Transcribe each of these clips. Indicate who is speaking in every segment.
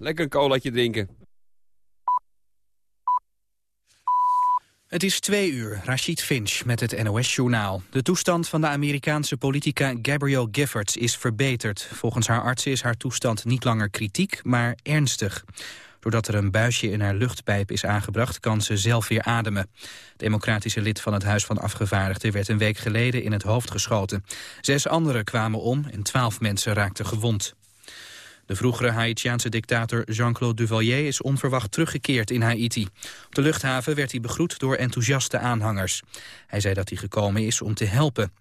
Speaker 1: lekker een colaatje drinken.
Speaker 2: Het is twee uur, Rashid Finch met het NOS-journaal. De toestand van de Amerikaanse politica Gabrielle Giffords is verbeterd. Volgens haar artsen is haar toestand niet langer kritiek, maar ernstig. Doordat er een buisje in haar luchtpijp is aangebracht, kan ze zelf weer ademen. Democratische lid van het Huis van Afgevaardigden werd een week geleden in het hoofd geschoten. Zes anderen kwamen om en twaalf mensen raakten gewond. De vroegere Haitiaanse dictator Jean-Claude Duvalier is onverwacht teruggekeerd in Haiti. Op de luchthaven werd hij begroet door enthousiaste aanhangers. Hij zei dat hij gekomen is om te helpen.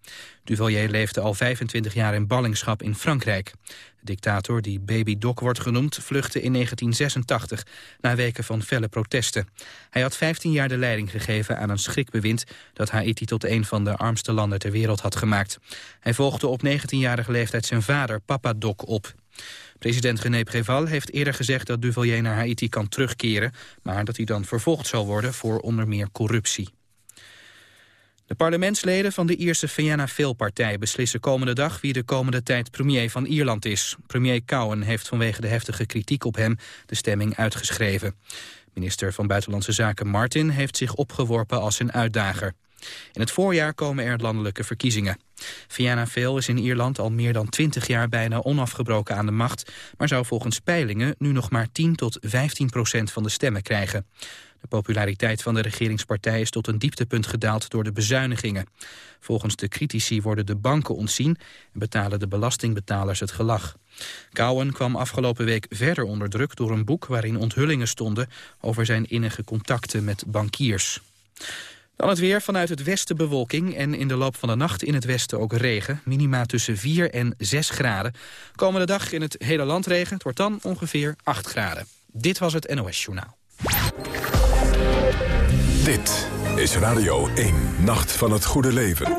Speaker 2: Duvalier leefde al 25 jaar in ballingschap in Frankrijk. De dictator, die Baby Doc wordt genoemd, vluchtte in 1986... na weken van felle protesten. Hij had 15 jaar de leiding gegeven aan een schrikbewind... dat Haiti tot een van de armste landen ter wereld had gemaakt. Hij volgde op 19-jarige leeftijd zijn vader, Papa Doc, op. President René Préval heeft eerder gezegd dat Duvalier naar Haiti kan terugkeren... maar dat hij dan vervolgd zal worden voor onder meer corruptie. De parlementsleden van de Ierse Fianna Fáil-partij beslissen komende dag wie de komende tijd premier van Ierland is. Premier Cowen heeft vanwege de heftige kritiek op hem de stemming uitgeschreven. Minister van Buitenlandse Zaken Martin heeft zich opgeworpen als een uitdager. In het voorjaar komen er landelijke verkiezingen. Fianna Fáil is in Ierland al meer dan 20 jaar bijna onafgebroken aan de macht... maar zou volgens peilingen nu nog maar 10 tot 15 procent van de stemmen krijgen. De populariteit van de regeringspartij is tot een dieptepunt gedaald door de bezuinigingen. Volgens de critici worden de banken ontzien en betalen de belastingbetalers het gelag. Cowen kwam afgelopen week verder onder druk door een boek waarin onthullingen stonden over zijn innige contacten met bankiers. Dan het weer vanuit het westen bewolking en in de loop van de nacht in het westen ook regen. Minima tussen 4 en 6 graden. Komende dag in het hele land regen. Het wordt dan ongeveer 8 graden. Dit was het NOS Journaal.
Speaker 3: Dit is Radio 1, Nacht van het Goede Leven.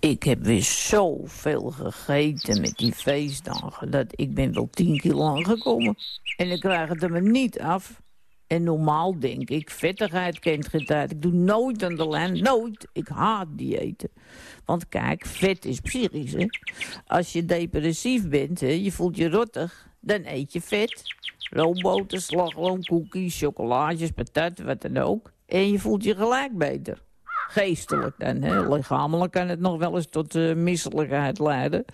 Speaker 4: Ik heb weer zoveel gegeten met die feestdagen... dat ik ben wel tien kilo aangekomen. En ik krijg het er me niet af. En normaal denk ik, vettigheid kent geen tijd. Ik doe nooit aan de lijn, nooit. Ik haat diëten. Want kijk, vet is psychisch, hè. Als je depressief bent, hè, je voelt je rottig, dan eet je vet. Roomboter, slagroom, koekjes, chocolaatjes, patat, wat dan ook. En je voelt je gelijk beter. Geestelijk dan, hè. Lichamelijk kan het nog wel eens tot uh, misselijkheid leiden.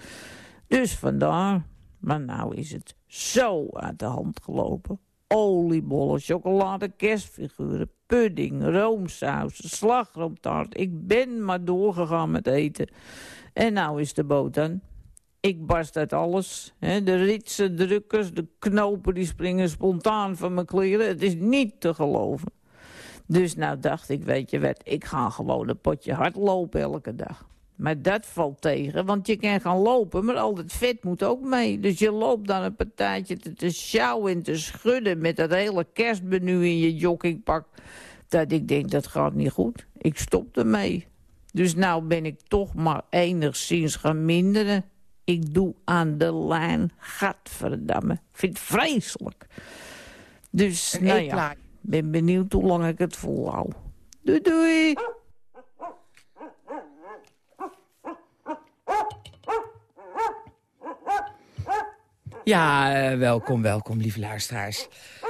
Speaker 4: Dus vandaar. Maar nou is het zo uit de hand gelopen oliebollen, chocolade, kerstfiguren, pudding, roomsaus, slagroomtaart. Ik ben maar doorgegaan met eten. En nou is de boot dan. Ik barst uit alles. De ritsen, drukkers, de knopen die springen spontaan van mijn kleren. Het is niet te geloven. Dus nou dacht ik, weet je wat, ik ga gewoon een potje hardlopen elke dag. Maar dat valt tegen, want je kan gaan lopen, maar al het vet moet ook mee. Dus je loopt dan een partijtje te, te sjouwen en te schudden... met dat hele kerstmenu in je joggingpak. Dat ik denk, dat gaat niet goed. Ik stop ermee. Dus nou ben ik toch maar enigszins gaan minderen. Ik doe aan de lijn, gadverdamme. Ik vind het vreselijk. Dus, nou ja, ben benieuwd hoe lang ik het volhoud. Doei doei!
Speaker 5: Ja, uh, welkom, welkom, lieve luisteraars.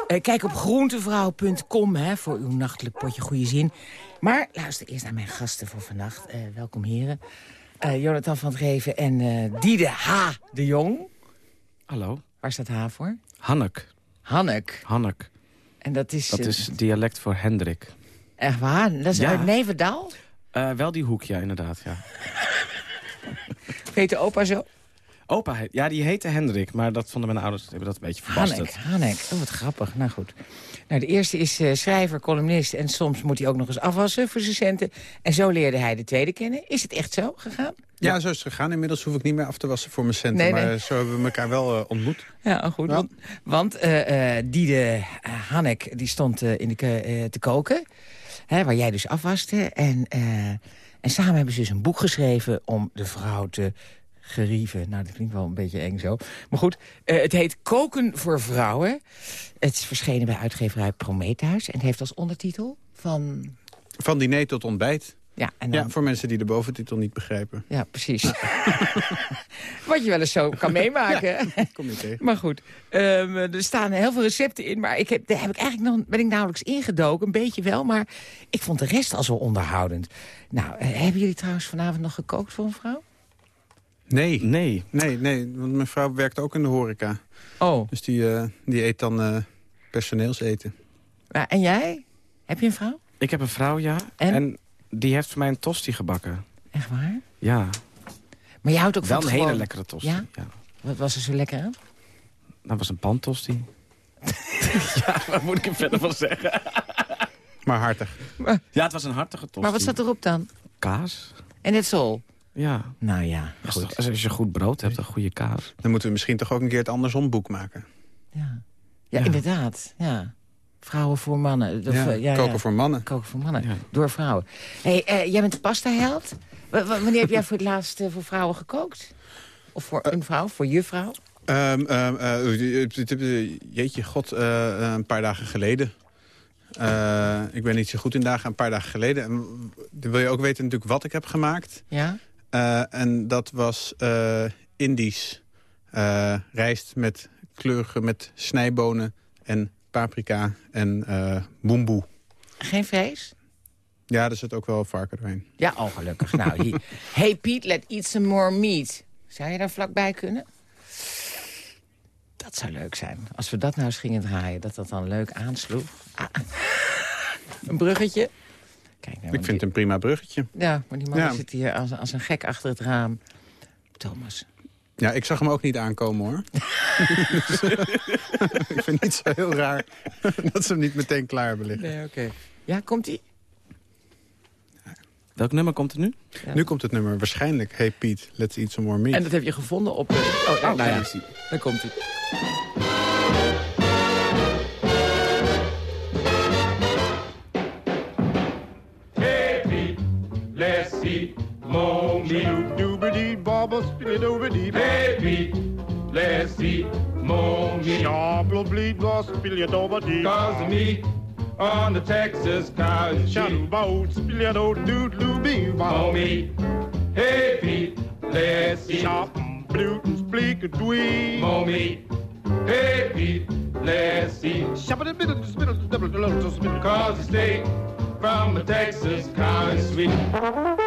Speaker 5: Uh, kijk op groentevrouw.com voor uw nachtelijk potje goede zin. Maar luister eerst naar mijn gasten voor vannacht. Uh, welkom heren. Jonathan van het Geven en Diede H. de Jong.
Speaker 1: Hallo.
Speaker 5: Waar staat H voor?
Speaker 1: Hannek.
Speaker 5: Hannek.
Speaker 1: Hannek.
Speaker 5: En dat is...
Speaker 1: Dat is dialect voor Hendrik.
Speaker 5: Echt waar? Dat is ja. uit Nevendal?
Speaker 1: wel die hoek, ja, inderdaad, ja.
Speaker 5: Heet de opa zo?
Speaker 1: Opa, ja, die heette Hendrik, maar dat vonden mijn ouders hebben dat een beetje verbasterd.
Speaker 5: Hanek, Hanek. Oh, wat grappig. Nou goed. Nou, de eerste is uh, schrijver, columnist en soms moet hij ook nog eens afwassen voor zijn centen. En zo leerde hij de tweede kennen. Is het echt zo gegaan?
Speaker 6: Ja, zo is het gegaan. Inmiddels hoef ik niet meer af te wassen voor mijn centen. Nee, maar zo hebben we elkaar wel uh, ontmoet.
Speaker 5: Ja, goed. Want, want uh, Diede Hanek die stond in de te koken. Hè, waar jij dus afwaste. En, en samen hebben ze dus een boek geschreven om de vrouw te gerieven. Nou, dat klinkt wel een beetje eng zo. Maar goed, uh, het heet Koken voor Vrouwen. Het is verschenen bij uitgeverij Prometheus. En het heeft als ondertitel van...
Speaker 6: Van diner tot ontbijt.
Speaker 5: Ja, en dan...
Speaker 6: ja, voor mensen die de boventitel niet begrijpen.
Speaker 5: Ja, precies. Wat je wel eens zo kan meemaken.
Speaker 6: kom je tegen.
Speaker 5: Maar goed, um, er staan heel veel recepten in. Maar ik heb, daar heb ik eigenlijk nog, ben ik nauwelijks ingedoken. Een beetje wel, maar ik vond de rest al zo onderhoudend. Nou, uh, hebben jullie trouwens vanavond nog gekookt voor een vrouw?
Speaker 6: Nee.
Speaker 1: Nee.
Speaker 6: Nee, nee, want mijn vrouw werkt ook in de horeca.
Speaker 5: Oh.
Speaker 6: Dus die, uh, die eet dan uh, personeelseten.
Speaker 5: Maar, en jij? Heb je een vrouw?
Speaker 1: Ik heb een vrouw, ja.
Speaker 5: En?
Speaker 1: en die heeft voor mij een tosti gebakken.
Speaker 5: Echt waar?
Speaker 1: Ja.
Speaker 5: Maar je houdt ook
Speaker 1: Wel
Speaker 5: van
Speaker 1: een
Speaker 5: gewoon...
Speaker 1: hele lekkere tosti.
Speaker 5: Ja?
Speaker 1: ja?
Speaker 5: Wat was er zo lekker aan?
Speaker 1: Dat was een pantosti. ja, wat moet ik er verder van zeggen?
Speaker 6: Maar hartig.
Speaker 1: Ja, het was een hartige tosti.
Speaker 5: Maar wat zat erop dan?
Speaker 1: Kaas.
Speaker 5: En het zo?
Speaker 1: Ja.
Speaker 5: Nou ja,
Speaker 1: Als,
Speaker 5: goed.
Speaker 1: als je goed brood hebt, een goede kaas.
Speaker 6: Dan moeten we misschien toch ook een keer het andersom boek maken.
Speaker 5: Ja, ja,
Speaker 1: Ja.
Speaker 5: inderdaad. Ja. Vrouwen voor mannen. Of,
Speaker 6: ja,
Speaker 5: eh, ja,
Speaker 6: koken
Speaker 5: ja.
Speaker 6: voor mannen.
Speaker 5: Koken voor mannen.
Speaker 1: Ja.
Speaker 5: Door vrouwen. Hey, eh, jij bent de pasta-held. Wanneer heb jij voor het laatst eh, voor vrouwen gekookt? Of voor een vrouw? Voor je vrouw?
Speaker 6: Eh, eh, jeetje, god, een paar dagen geleden. Eh, ik ben niet zo goed in dagen, een paar dagen geleden. En dan wil je ook weten natuurlijk wat ik heb gemaakt.
Speaker 5: Ja?
Speaker 6: Eh, en dat was eh, Indisch. Eh, rijst met kleurige, met snijbonen en paprika en eh boemboe.
Speaker 5: Geen vlees?
Speaker 6: Ja, er zit ook wel varken doorheen.
Speaker 5: Ja, oh gelukkig. nou, hier. Hey Piet, let eat some more meat. Zou je daar vlakbij kunnen? Dat zou leuk zijn. Als we dat nou eens gingen draaien, dat dat dan leuk aansloeg. Ah. Een bruggetje. Kijk, nou,
Speaker 6: Ik vind het een prima bruggetje.
Speaker 5: Ja, maar die man
Speaker 6: Ja.
Speaker 5: zit hier als, als een gek achter het raam. Thomas.
Speaker 6: Ja, ik zag hem ook niet aankomen, hoor. Dus, ik vind het niet zo heel raar dat ze hem niet meteen klaar hebben liggen.
Speaker 5: Nee, oké. Ja, komt-ie?
Speaker 1: Welk nummer komt er nu?
Speaker 5: Ja.
Speaker 6: Nu komt het nummer waarschijnlijk Hey Piet, let's eat some more meat.
Speaker 5: En dat heb je gevonden op... oh, oh, nou ja, daar komt hij.
Speaker 7: Spilly doobity
Speaker 8: Hey Pete, let's eat more meat.
Speaker 7: Shabble bleed was spilly doobity
Speaker 8: Cause the meat on the Texas cow is cheap.
Speaker 7: boat spilly do doo doo bee
Speaker 8: More meat. Hey Pete, let's eat
Speaker 7: Shop blue and spleek a dwee
Speaker 8: more meat. Hey Pete, let's eat.
Speaker 7: Shabba bit of spittle double double spittle
Speaker 8: Cause the steak from a Texas cow is sweet.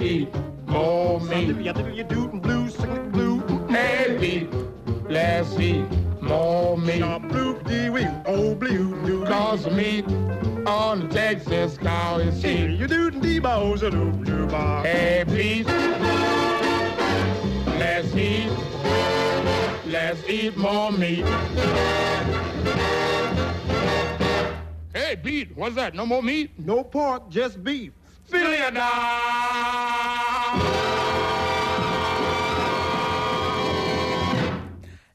Speaker 8: Let's eat more meat.
Speaker 7: Ya diddle ya doot and blue sing blue
Speaker 8: Hey Pete, let's eat more meat.
Speaker 7: Shop blue dee wee oh blue doo
Speaker 8: Cause the meat on the Texas cow is cheap.
Speaker 7: You doot and dee bows a doo doo bow
Speaker 8: Hey Pete, let's eat, let's eat more meat. Hey Hey, beef. What's that? No more meat?
Speaker 7: No pork, just beef.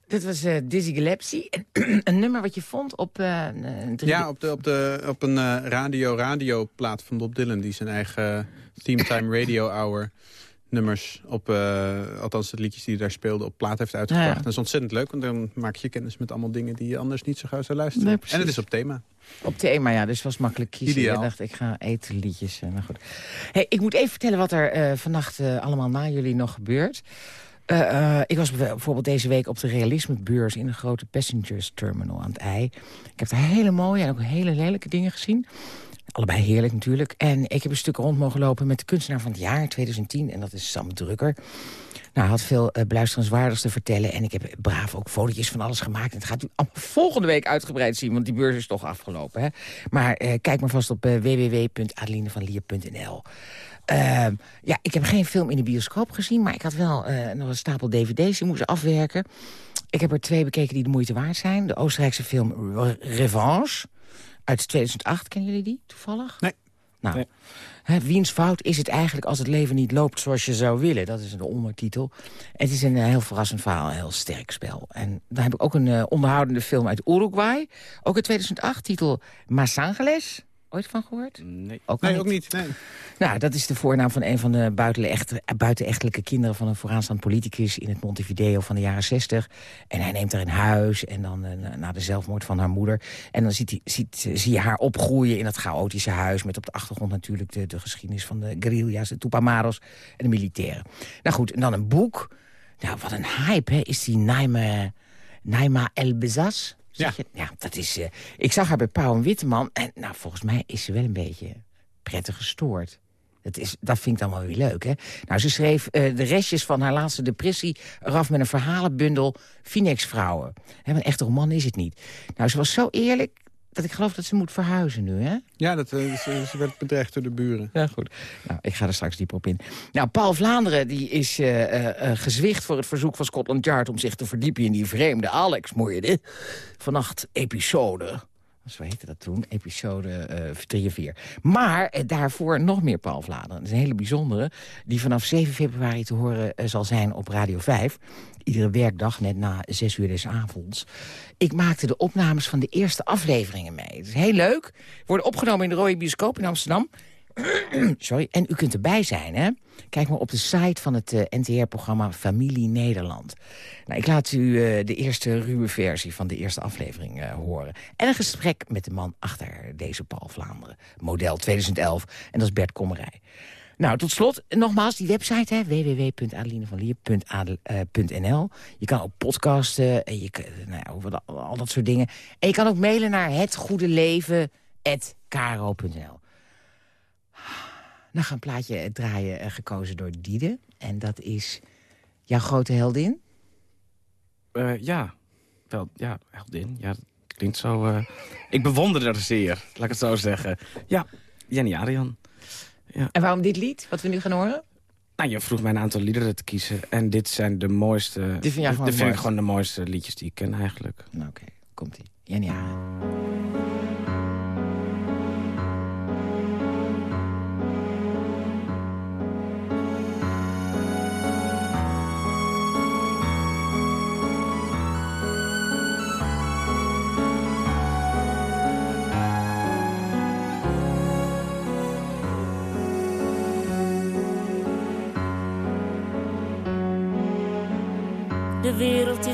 Speaker 5: Dit was eh, Dizzy Gillespie. En een nummer wat je vond op drie-
Speaker 6: Ja, op, de, op, de, op een radio-radio-plaat van Bob Dylan... die zijn eigen Theme Time Radio Hour nummers... op, eh, althans de liedjes die hij daar speelde, op plaat heeft uitgebracht.
Speaker 5: Ja, ja.
Speaker 6: Dat is ontzettend leuk, want dan maak je kennis met allemaal dingen... die je anders niet zo gauw zou luisteren.
Speaker 5: Nee,
Speaker 6: en het is op thema.
Speaker 5: Op thema, ja, dus was makkelijk kiezen.
Speaker 6: Ideaal.
Speaker 5: Ik dacht, ik ga eten liedjes. eh, Nou goed. Hey, ik moet even vertellen wat er eh, vannacht allemaal na jullie nog gebeurt. Ik was bijvoorbeeld deze week op de realismebeurs... in de grote passengers terminal aan het IJ. Ik heb daar hele mooie en ook hele lelijke dingen gezien. Allebei heerlijk natuurlijk. En ik heb een stuk rond mogen lopen met de kunstenaar van het jaar 2010. En dat is Sam Drukker. Nou, had veel uh, beluisterenswaardigs te vertellen. En ik heb braaf ook fotootjes van alles gemaakt. En het gaat u volgende week uitgebreid zien. Want die beurs is toch afgelopen. Hè? Maar eh, kijk maar vast op uh, www.adelinevanlier.nl. Uh, ja, ik heb geen film in de bioscoop gezien. Maar ik had wel nog een stapel dvd's die moesten afwerken. Ik heb er twee bekeken die de moeite waard zijn. De Oostenrijkse film Revanche uit 2008. Kennen jullie die toevallig?
Speaker 6: Nee.
Speaker 5: Nou, nee. Hè, wiens fout is het eigenlijk als het leven niet loopt zoals je zou willen? Dat is de ondertitel. Het is een uh, heel verrassend verhaal, een heel sterk spel. En dan heb ik ook een uh, onderhoudende film uit Uruguay. Ook in 2008, titel Mas Angeles. Ooit van gehoord?
Speaker 1: Nee,
Speaker 5: ook,
Speaker 6: nee,
Speaker 5: niet.
Speaker 6: ook niet. Nee.
Speaker 5: Nou, dat is de voornaam van een van de buitenechtelijke kinderen... van een vooraanstaand politicus in het Montevideo van de jaren 60. En hij neemt haar in huis en dan uh, na de zelfmoord van haar moeder. En dan ziet hij, ziet, zie je haar opgroeien in dat chaotische huis... met op de achtergrond natuurlijk de, de geschiedenis van de guerrilla's... de Tupamaros en de militairen. Nou goed, en dan een boek. Nou, wat een hype, hè, is die Naima, Naima El Bezas...
Speaker 6: Ja.
Speaker 5: ja, dat is... Uh, ik zag haar bij Pauw en Witteman. En nou, volgens mij is ze wel een beetje prettig gestoord. Dat, is, dat vind ik dan wel weer leuk, hè? Nou, ze schreef uh, de restjes van haar laatste depressie... eraf met een verhalenbundel Phoenix-vrouwen. Een echte roman is het niet. Nou, ze was zo eerlijk dat ik geloof dat ze moet verhuizen nu, hè?
Speaker 6: Ja, dat, uh, ze, ze, werd bedreigd door de buren.
Speaker 5: Ja, goed. Nou, ik ga er straks dieper op in. Nou, Paul Vlaanderen die is uh, uh, gezwicht voor het verzoek van Scotland Yard... om zich te verdiepen in die vreemde Alex-moorde. Vannacht episode... Zo heette dat toen, episode uh, 3 en 4. Maar uh, daarvoor nog meer Paul Vlaanderen. Dat is een hele bijzondere, die vanaf 7 februari te horen uh, zal zijn op Radio 5. Iedere werkdag, net na 6 uur des avonds. Ik maakte de opnames van de eerste afleveringen mee. Het is heel leuk. Worden opgenomen in de Rode Bioscoop in Amsterdam. Sorry, en u kunt erbij zijn, hè? Kijk maar op de site van het uh, NTR-programma Familie Nederland. Nou, ik laat u uh, de eerste ruwe versie van de eerste aflevering uh, horen. En een gesprek met de man achter deze Paul Vlaanderen. Model 2011. En dat is Bert Kommerij. Nou, tot slot, nogmaals, die website, www.adelinevanlier.nl. Je kan ook podcasten, en je, nou ja, al dat soort dingen. En je kan ook mailen naar hetgoedeleven.kro.nl. Nou, gaan een plaatje draaien uh, gekozen door Diede. En dat is jouw grote heldin?
Speaker 1: Uh, ja, wel, ja, heldin. Ja, dat klinkt zo... Uh, ik bewonder haar zeer, laat ik het zo zeggen. Ja, Jenny Arian. Ja.
Speaker 5: En waarom dit lied, wat we nu gaan horen?
Speaker 1: Nou, je vroeg mij een aantal liederen te kiezen. En dit zijn de mooiste...
Speaker 5: Dit vind,
Speaker 1: dit vind ik gewoon de mooiste liedjes die ik ken eigenlijk.
Speaker 5: Nou, Oké, okay. komt-ie. Jenny Arian.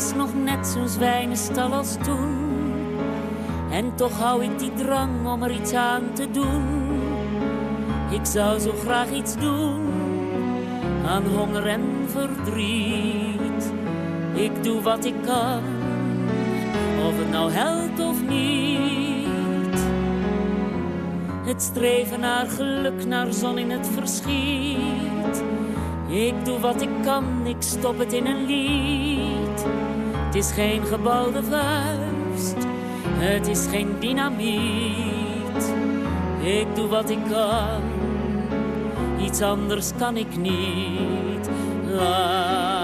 Speaker 9: Is nog net zo'n zwijnenstal als toen. En toch hou ik die drang om er iets aan te doen. Ik zou zo graag iets doen aan honger en verdriet. Ik doe wat ik kan, of het nou helpt of niet. Het streven naar geluk, naar zon in het verschiet. Ik doe wat ik kan, ik stop het in een lied. Het is geen gebalde vuist, het is geen dynamiet. Ik doe wat ik kan, iets anders kan ik niet. La,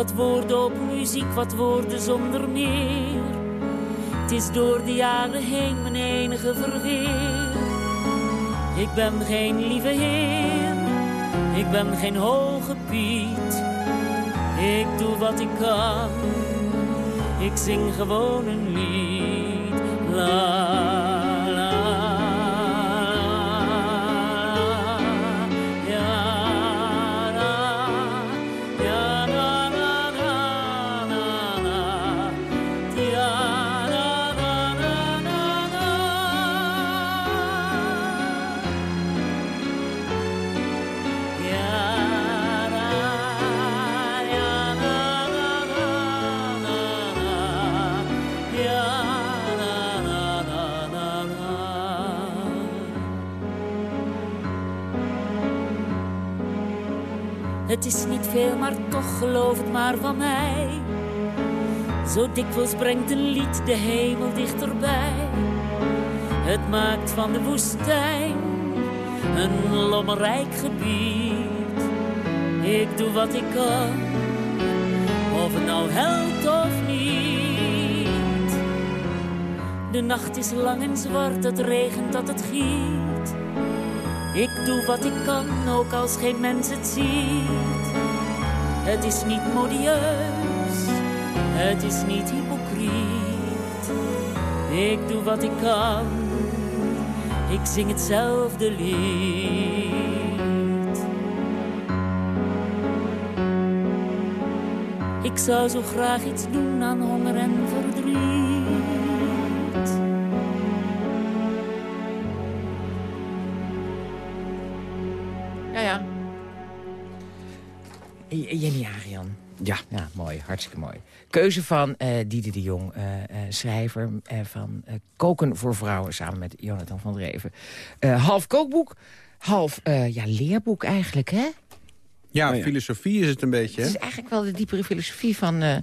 Speaker 9: Wat woorden op muziek, wat woorden zonder meer. Het is door de jaren heen mijn enige verweer. Ik ben geen lieve heer, ik ben geen hoge piet. Ik doe wat ik kan, ik zing gewoon een lied. La, veel, maar toch geloof het maar van mij. Zo dikwijls brengt een lied de hemel dichterbij. Het maakt van de woestijn een lommerrijk gebied. Ik doe wat ik kan, of het nou helpt of niet. De nacht is lang en zwart, het regent dat het giet. Ik doe wat ik kan, ook als geen mens het ziet. Het is niet modieus, het is niet hypocriet. Ik doe wat ik kan, ik zing hetzelfde lied. Ik zou zo graag iets doen aan honger en verdriet.
Speaker 5: Jenny Arian.
Speaker 1: Ja.
Speaker 5: Ja, mooi. Hartstikke mooi. Keuze van eh Diede de Jong, eh, eh, schrijver van eh, Koken voor Vrouwen... samen met Jonathan van Dreven. Eh, half kookboek, half eh, ja, leerboek eigenlijk, hè?
Speaker 6: Ja,
Speaker 1: Oh ja.
Speaker 6: filosofie is het een beetje.
Speaker 5: Het is eigenlijk wel de diepere filosofie van eh,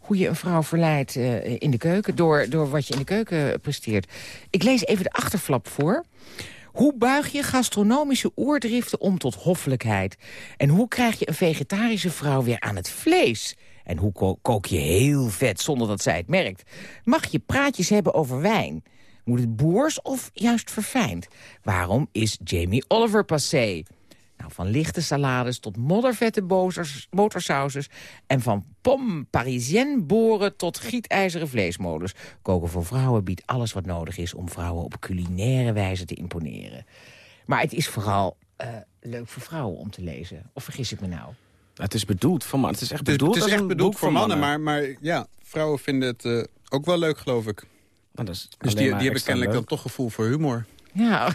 Speaker 5: hoe je een vrouw verleidt eh, in de keuken... Door, door wat je in de keuken presteert. Ik lees even de achterflap voor. Hoe buig je gastronomische oordriften om tot hoffelijkheid? En hoe krijg je een vegetarische vrouw weer aan het vlees? En hoe ko- kook je heel vet zonder dat zij het merkt? Mag je praatjes hebben over wijn? Moet het boers of juist verfijnd? Waarom is Jamie Oliver passé? Nou, van lichte salades tot moddervette bozers- en van pomme parisienne boren tot gietijzeren vleesmolens. Koken voor vrouwen biedt alles wat nodig is... om vrouwen op culinaire wijze te imponeren. Maar het is vooral eh, leuk voor vrouwen om te lezen. Of vergis ik me nou?
Speaker 1: Het is bedoeld voor mannen. Het is echt
Speaker 6: Het is,
Speaker 1: bedoeld
Speaker 6: het is
Speaker 1: als
Speaker 6: echt
Speaker 1: een
Speaker 6: bedoeld
Speaker 1: boek
Speaker 6: voor mannen, maar, maar ja, vrouwen vinden het eh, ook wel leuk, geloof ik.
Speaker 1: Is
Speaker 6: Dus die, die hebben kennelijk dan toch gevoel voor humor.
Speaker 5: Ja,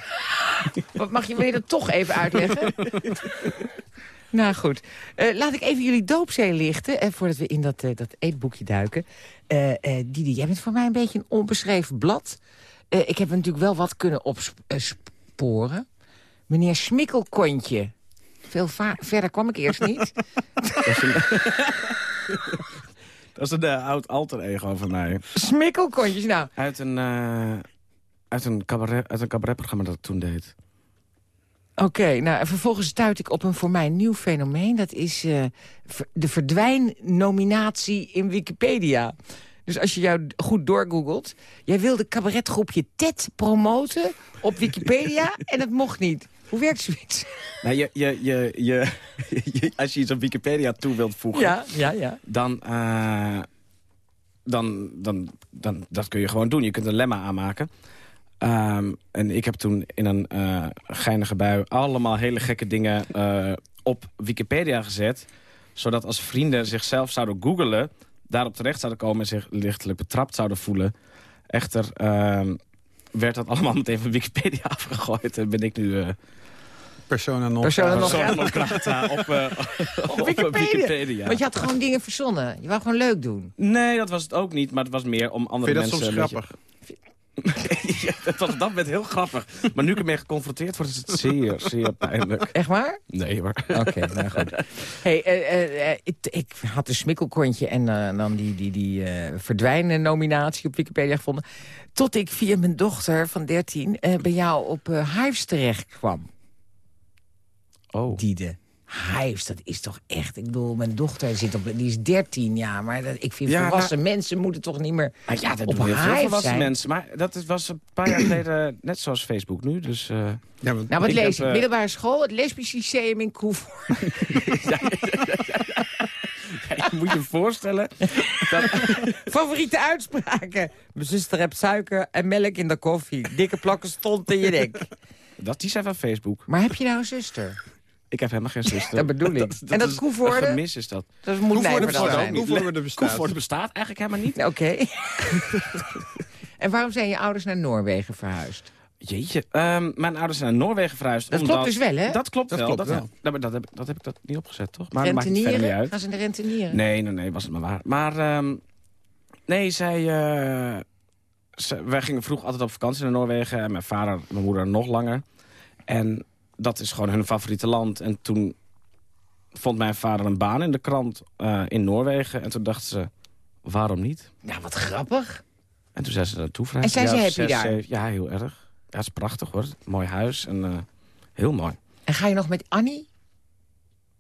Speaker 5: wat mag je, wil je dat toch even uitleggen? nou goed, Eh, laat ik even jullie doopzee lichten... Eh, voordat we in dat, eh, dat eetboekje duiken. Eh eh, Didi, jij bent voor mij een beetje een onbeschreven blad. Eh, ik heb natuurlijk wel wat kunnen opsporen. Meneer Smikkelkontje. Veel verder kwam ik eerst niet.
Speaker 1: Dat is een oud alter ego van mij.
Speaker 5: Smikkelkontjes, nou.
Speaker 1: Uit een, eh, uit een, cabaret, uit een cabaretprogramma dat ik toen deed.
Speaker 5: Oké, nou en vervolgens stuit ik op een voor mij nieuw fenomeen. Dat is eh, de verdwijnnominatie in Wikipedia. Dus als je jou goed doorgoogelt... jij wilde cabaretgroepje TED promoten op Wikipedia en het mocht niet. Hoe werkt zoiets?
Speaker 1: Nou, je, je, je, je, je- als je iets op Wikipedia toe wilt voegen...
Speaker 5: Ja, ja, ja.
Speaker 1: dan, eh, dan, dan, dan... Dat kun je gewoon doen. Je kunt een lemma aanmaken. Ehm, en ik heb toen in een eh, geinige bui... allemaal hele gekke dingen eh, op Wikipedia gezet... zodat als vrienden zichzelf zouden googelen... daarop terecht zouden komen en zich lichtelijk betrapt zouden voelen. Echter ehm, werd dat allemaal meteen van Wikipedia afgegooid. En ben ik nu... eh
Speaker 6: Persona non
Speaker 5: Persona non
Speaker 1: grata op, op
Speaker 5: Wikipedia.
Speaker 1: Wikipedia.
Speaker 5: Want je had gewoon dingen verzonnen. Je wou gewoon leuk doen.
Speaker 1: Nee, dat was het ook niet. Maar het was meer om andere
Speaker 6: Vind je dat
Speaker 1: mensen...
Speaker 6: soms
Speaker 1: beetje-
Speaker 6: grappig?
Speaker 1: ja, dat was op dat moment heel grappig. Maar nu ik ermee geconfronteerd word, is het zeer, zeer pijnlijk.
Speaker 5: Echt waar?
Speaker 1: Nee hoor.
Speaker 5: Oké, nou goed. Hey, eh, eh, eh, ik, ik had een smikkelkontje en dan die, die, die verdwijnen nominatie op Wikipedia gevonden. Tot ik via mijn dochter van 13 eh, bij jou op Hives terecht kwam.
Speaker 1: Oh.
Speaker 5: Diede. Hives, dat is toch echt... Ik bedoel, mijn dochter zit op, die is 13 jaar. Maar dat, ik vind
Speaker 1: Ja,
Speaker 5: volwassen mensen moeten toch niet meer
Speaker 1: Ah, ja, dat
Speaker 5: op
Speaker 1: heel
Speaker 5: Hives
Speaker 1: volwassen
Speaker 5: zijn.
Speaker 1: mensen. Maar dat was een paar jaar geleden net zoals Facebook nu. Dus, eh,
Speaker 6: Ja, want
Speaker 5: Nou, wat lees
Speaker 1: heb,
Speaker 5: ik?
Speaker 1: eh,
Speaker 5: Middelbare school, het lesbisch lyceum in Koevoort.
Speaker 1: je moet je voorstellen... Dat,
Speaker 5: Favoriete uitspraken? Mijn zuster heeft suiker en melk in de koffie. Dikke plakken stond in je nek.
Speaker 1: dat, die zijn van Facebook.
Speaker 5: Maar heb je nou een zuster?
Speaker 1: Ik heb helemaal geen zuster.
Speaker 5: Dat bedoel ik. En dat
Speaker 1: is-
Speaker 5: Koevoorde?
Speaker 1: Een gemis is dat.
Speaker 5: Dat moet
Speaker 6: Koevoorde
Speaker 5: zijn.
Speaker 6: Koevoorde bestaat.
Speaker 1: Koevoorde bestaat eigenlijk helemaal niet.
Speaker 5: Oké. en waarom zijn je ouders naar Noorwegen verhuisd?
Speaker 1: Jeetje, ehm, mijn ouders zijn naar Noorwegen verhuisd.
Speaker 5: Dat
Speaker 1: omdat-
Speaker 5: klopt dus wel, hè?
Speaker 1: Dat klopt
Speaker 6: Dat
Speaker 1: wel.
Speaker 6: klopt
Speaker 1: dat,
Speaker 6: wel.
Speaker 1: Ja, maar dat, heb, ik- dat heb ik dat niet opgezet, toch? Maar dat maakt niet
Speaker 5: Rentenieren?
Speaker 1: uit.
Speaker 5: Gaan ze naar rentenieren?
Speaker 1: Nee, nee, nee, was het maar waar. Maar ehm, nee, zij, eh, ze- wij gingen vroeg altijd op vakantie naar Noorwegen. En mijn vader en mijn moeder nog langer. En dat is gewoon hun favoriete land. En toen vond mijn vader een baan in de krant eh, in Noorwegen. En toen dachten ze, waarom niet?
Speaker 5: Nou, wat grappig.
Speaker 1: En toen zijn ze naartoe vrij.
Speaker 5: En zijn ze happy daar?
Speaker 1: Ja, heel erg. Ja, het is prachtig hoor. Mooi huis en eh, heel mooi.
Speaker 5: En ga je nog met Annie?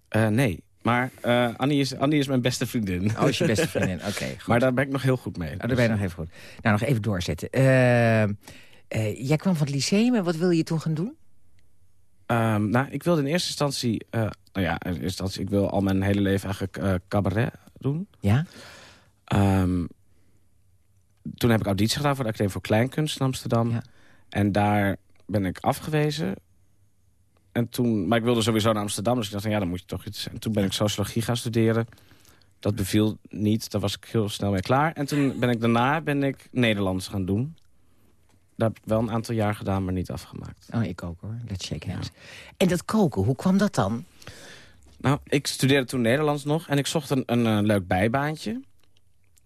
Speaker 1: Eh, nee, maar eh, Annie, is, Annie is mijn beste vriendin.
Speaker 5: Oh, is je beste vriendin. Oké, goed.
Speaker 1: maar daar ben ik nog heel goed mee.
Speaker 5: Oh, daar ben je nog even goed. Nou, nog even doorzetten. Jij kwam van het lyceum en wat wil je toen gaan doen?
Speaker 1: Ehm, nou, ik wilde in eerste instantie... eh, nou ja, in eerste instantie, ik wil al mijn hele leven eigenlijk eh, cabaret doen.
Speaker 5: Ja?
Speaker 1: Ehm, toen heb ik auditie gedaan voor de Academie voor Kleinkunst in Amsterdam.
Speaker 5: Ja.
Speaker 1: En daar ben ik afgewezen. En toen, maar ik wilde sowieso naar Amsterdam, dus ik dacht, ja, dan moet je toch iets... En toen ben ik sociologie gaan studeren. Dat beviel niet, daar was ik heel snel mee klaar. En toen ben ik daarna ben ik Nederlands gaan doen. Dat heb ik wel een aantal jaar gedaan, maar niet afgemaakt.
Speaker 5: Oh, ik ook hoor. Let's shake hands. En dat koken, hoe kwam dat dan?
Speaker 1: Nou, ik studeerde toen Nederlands nog en ik zocht een, een, eh, leuk bijbaantje.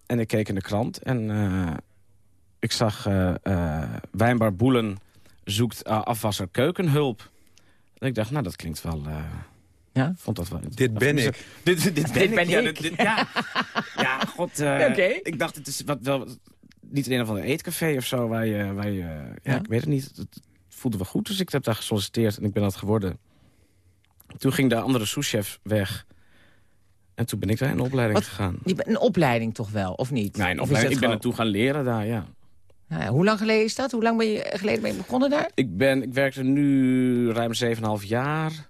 Speaker 1: En ik keek in de krant en eh, ik zag eh eh, Wijnbar Boelen zoekt afwasser keukenhulp. En ik dacht, nou, dat klinkt wel... eh,
Speaker 5: Ja?
Speaker 1: Vond dat wel...
Speaker 6: Dit ben ik.
Speaker 1: Dit, dit, ben,
Speaker 5: Dit
Speaker 1: ik.
Speaker 5: ben
Speaker 1: ja,
Speaker 5: ik.
Speaker 1: dit- dit- ja. ja, god.
Speaker 5: Oké.
Speaker 1: Ik dacht, het is wat, wel niet een of ander eetcafé of zo. Waar je, waar je, ja,
Speaker 5: Ja.
Speaker 1: ik weet het niet. Het, voelde wel goed, dus ik heb daar gesolliciteerd en ik ben dat geworden. Toen ging de andere souschef weg. En toen ben ik daar in opleiding
Speaker 5: Wat?
Speaker 1: gegaan.
Speaker 5: Een opleiding toch wel, of niet?
Speaker 1: Nee, een
Speaker 5: Of
Speaker 1: opleiding. Ik ben naartoe gaan leren daar, ja.
Speaker 5: Nou ja, hoe lang geleden is dat? Hoe lang ben je geleden ben je begonnen daar?
Speaker 1: Ik, ben, ik werkte nu ruim 7,5 jaar.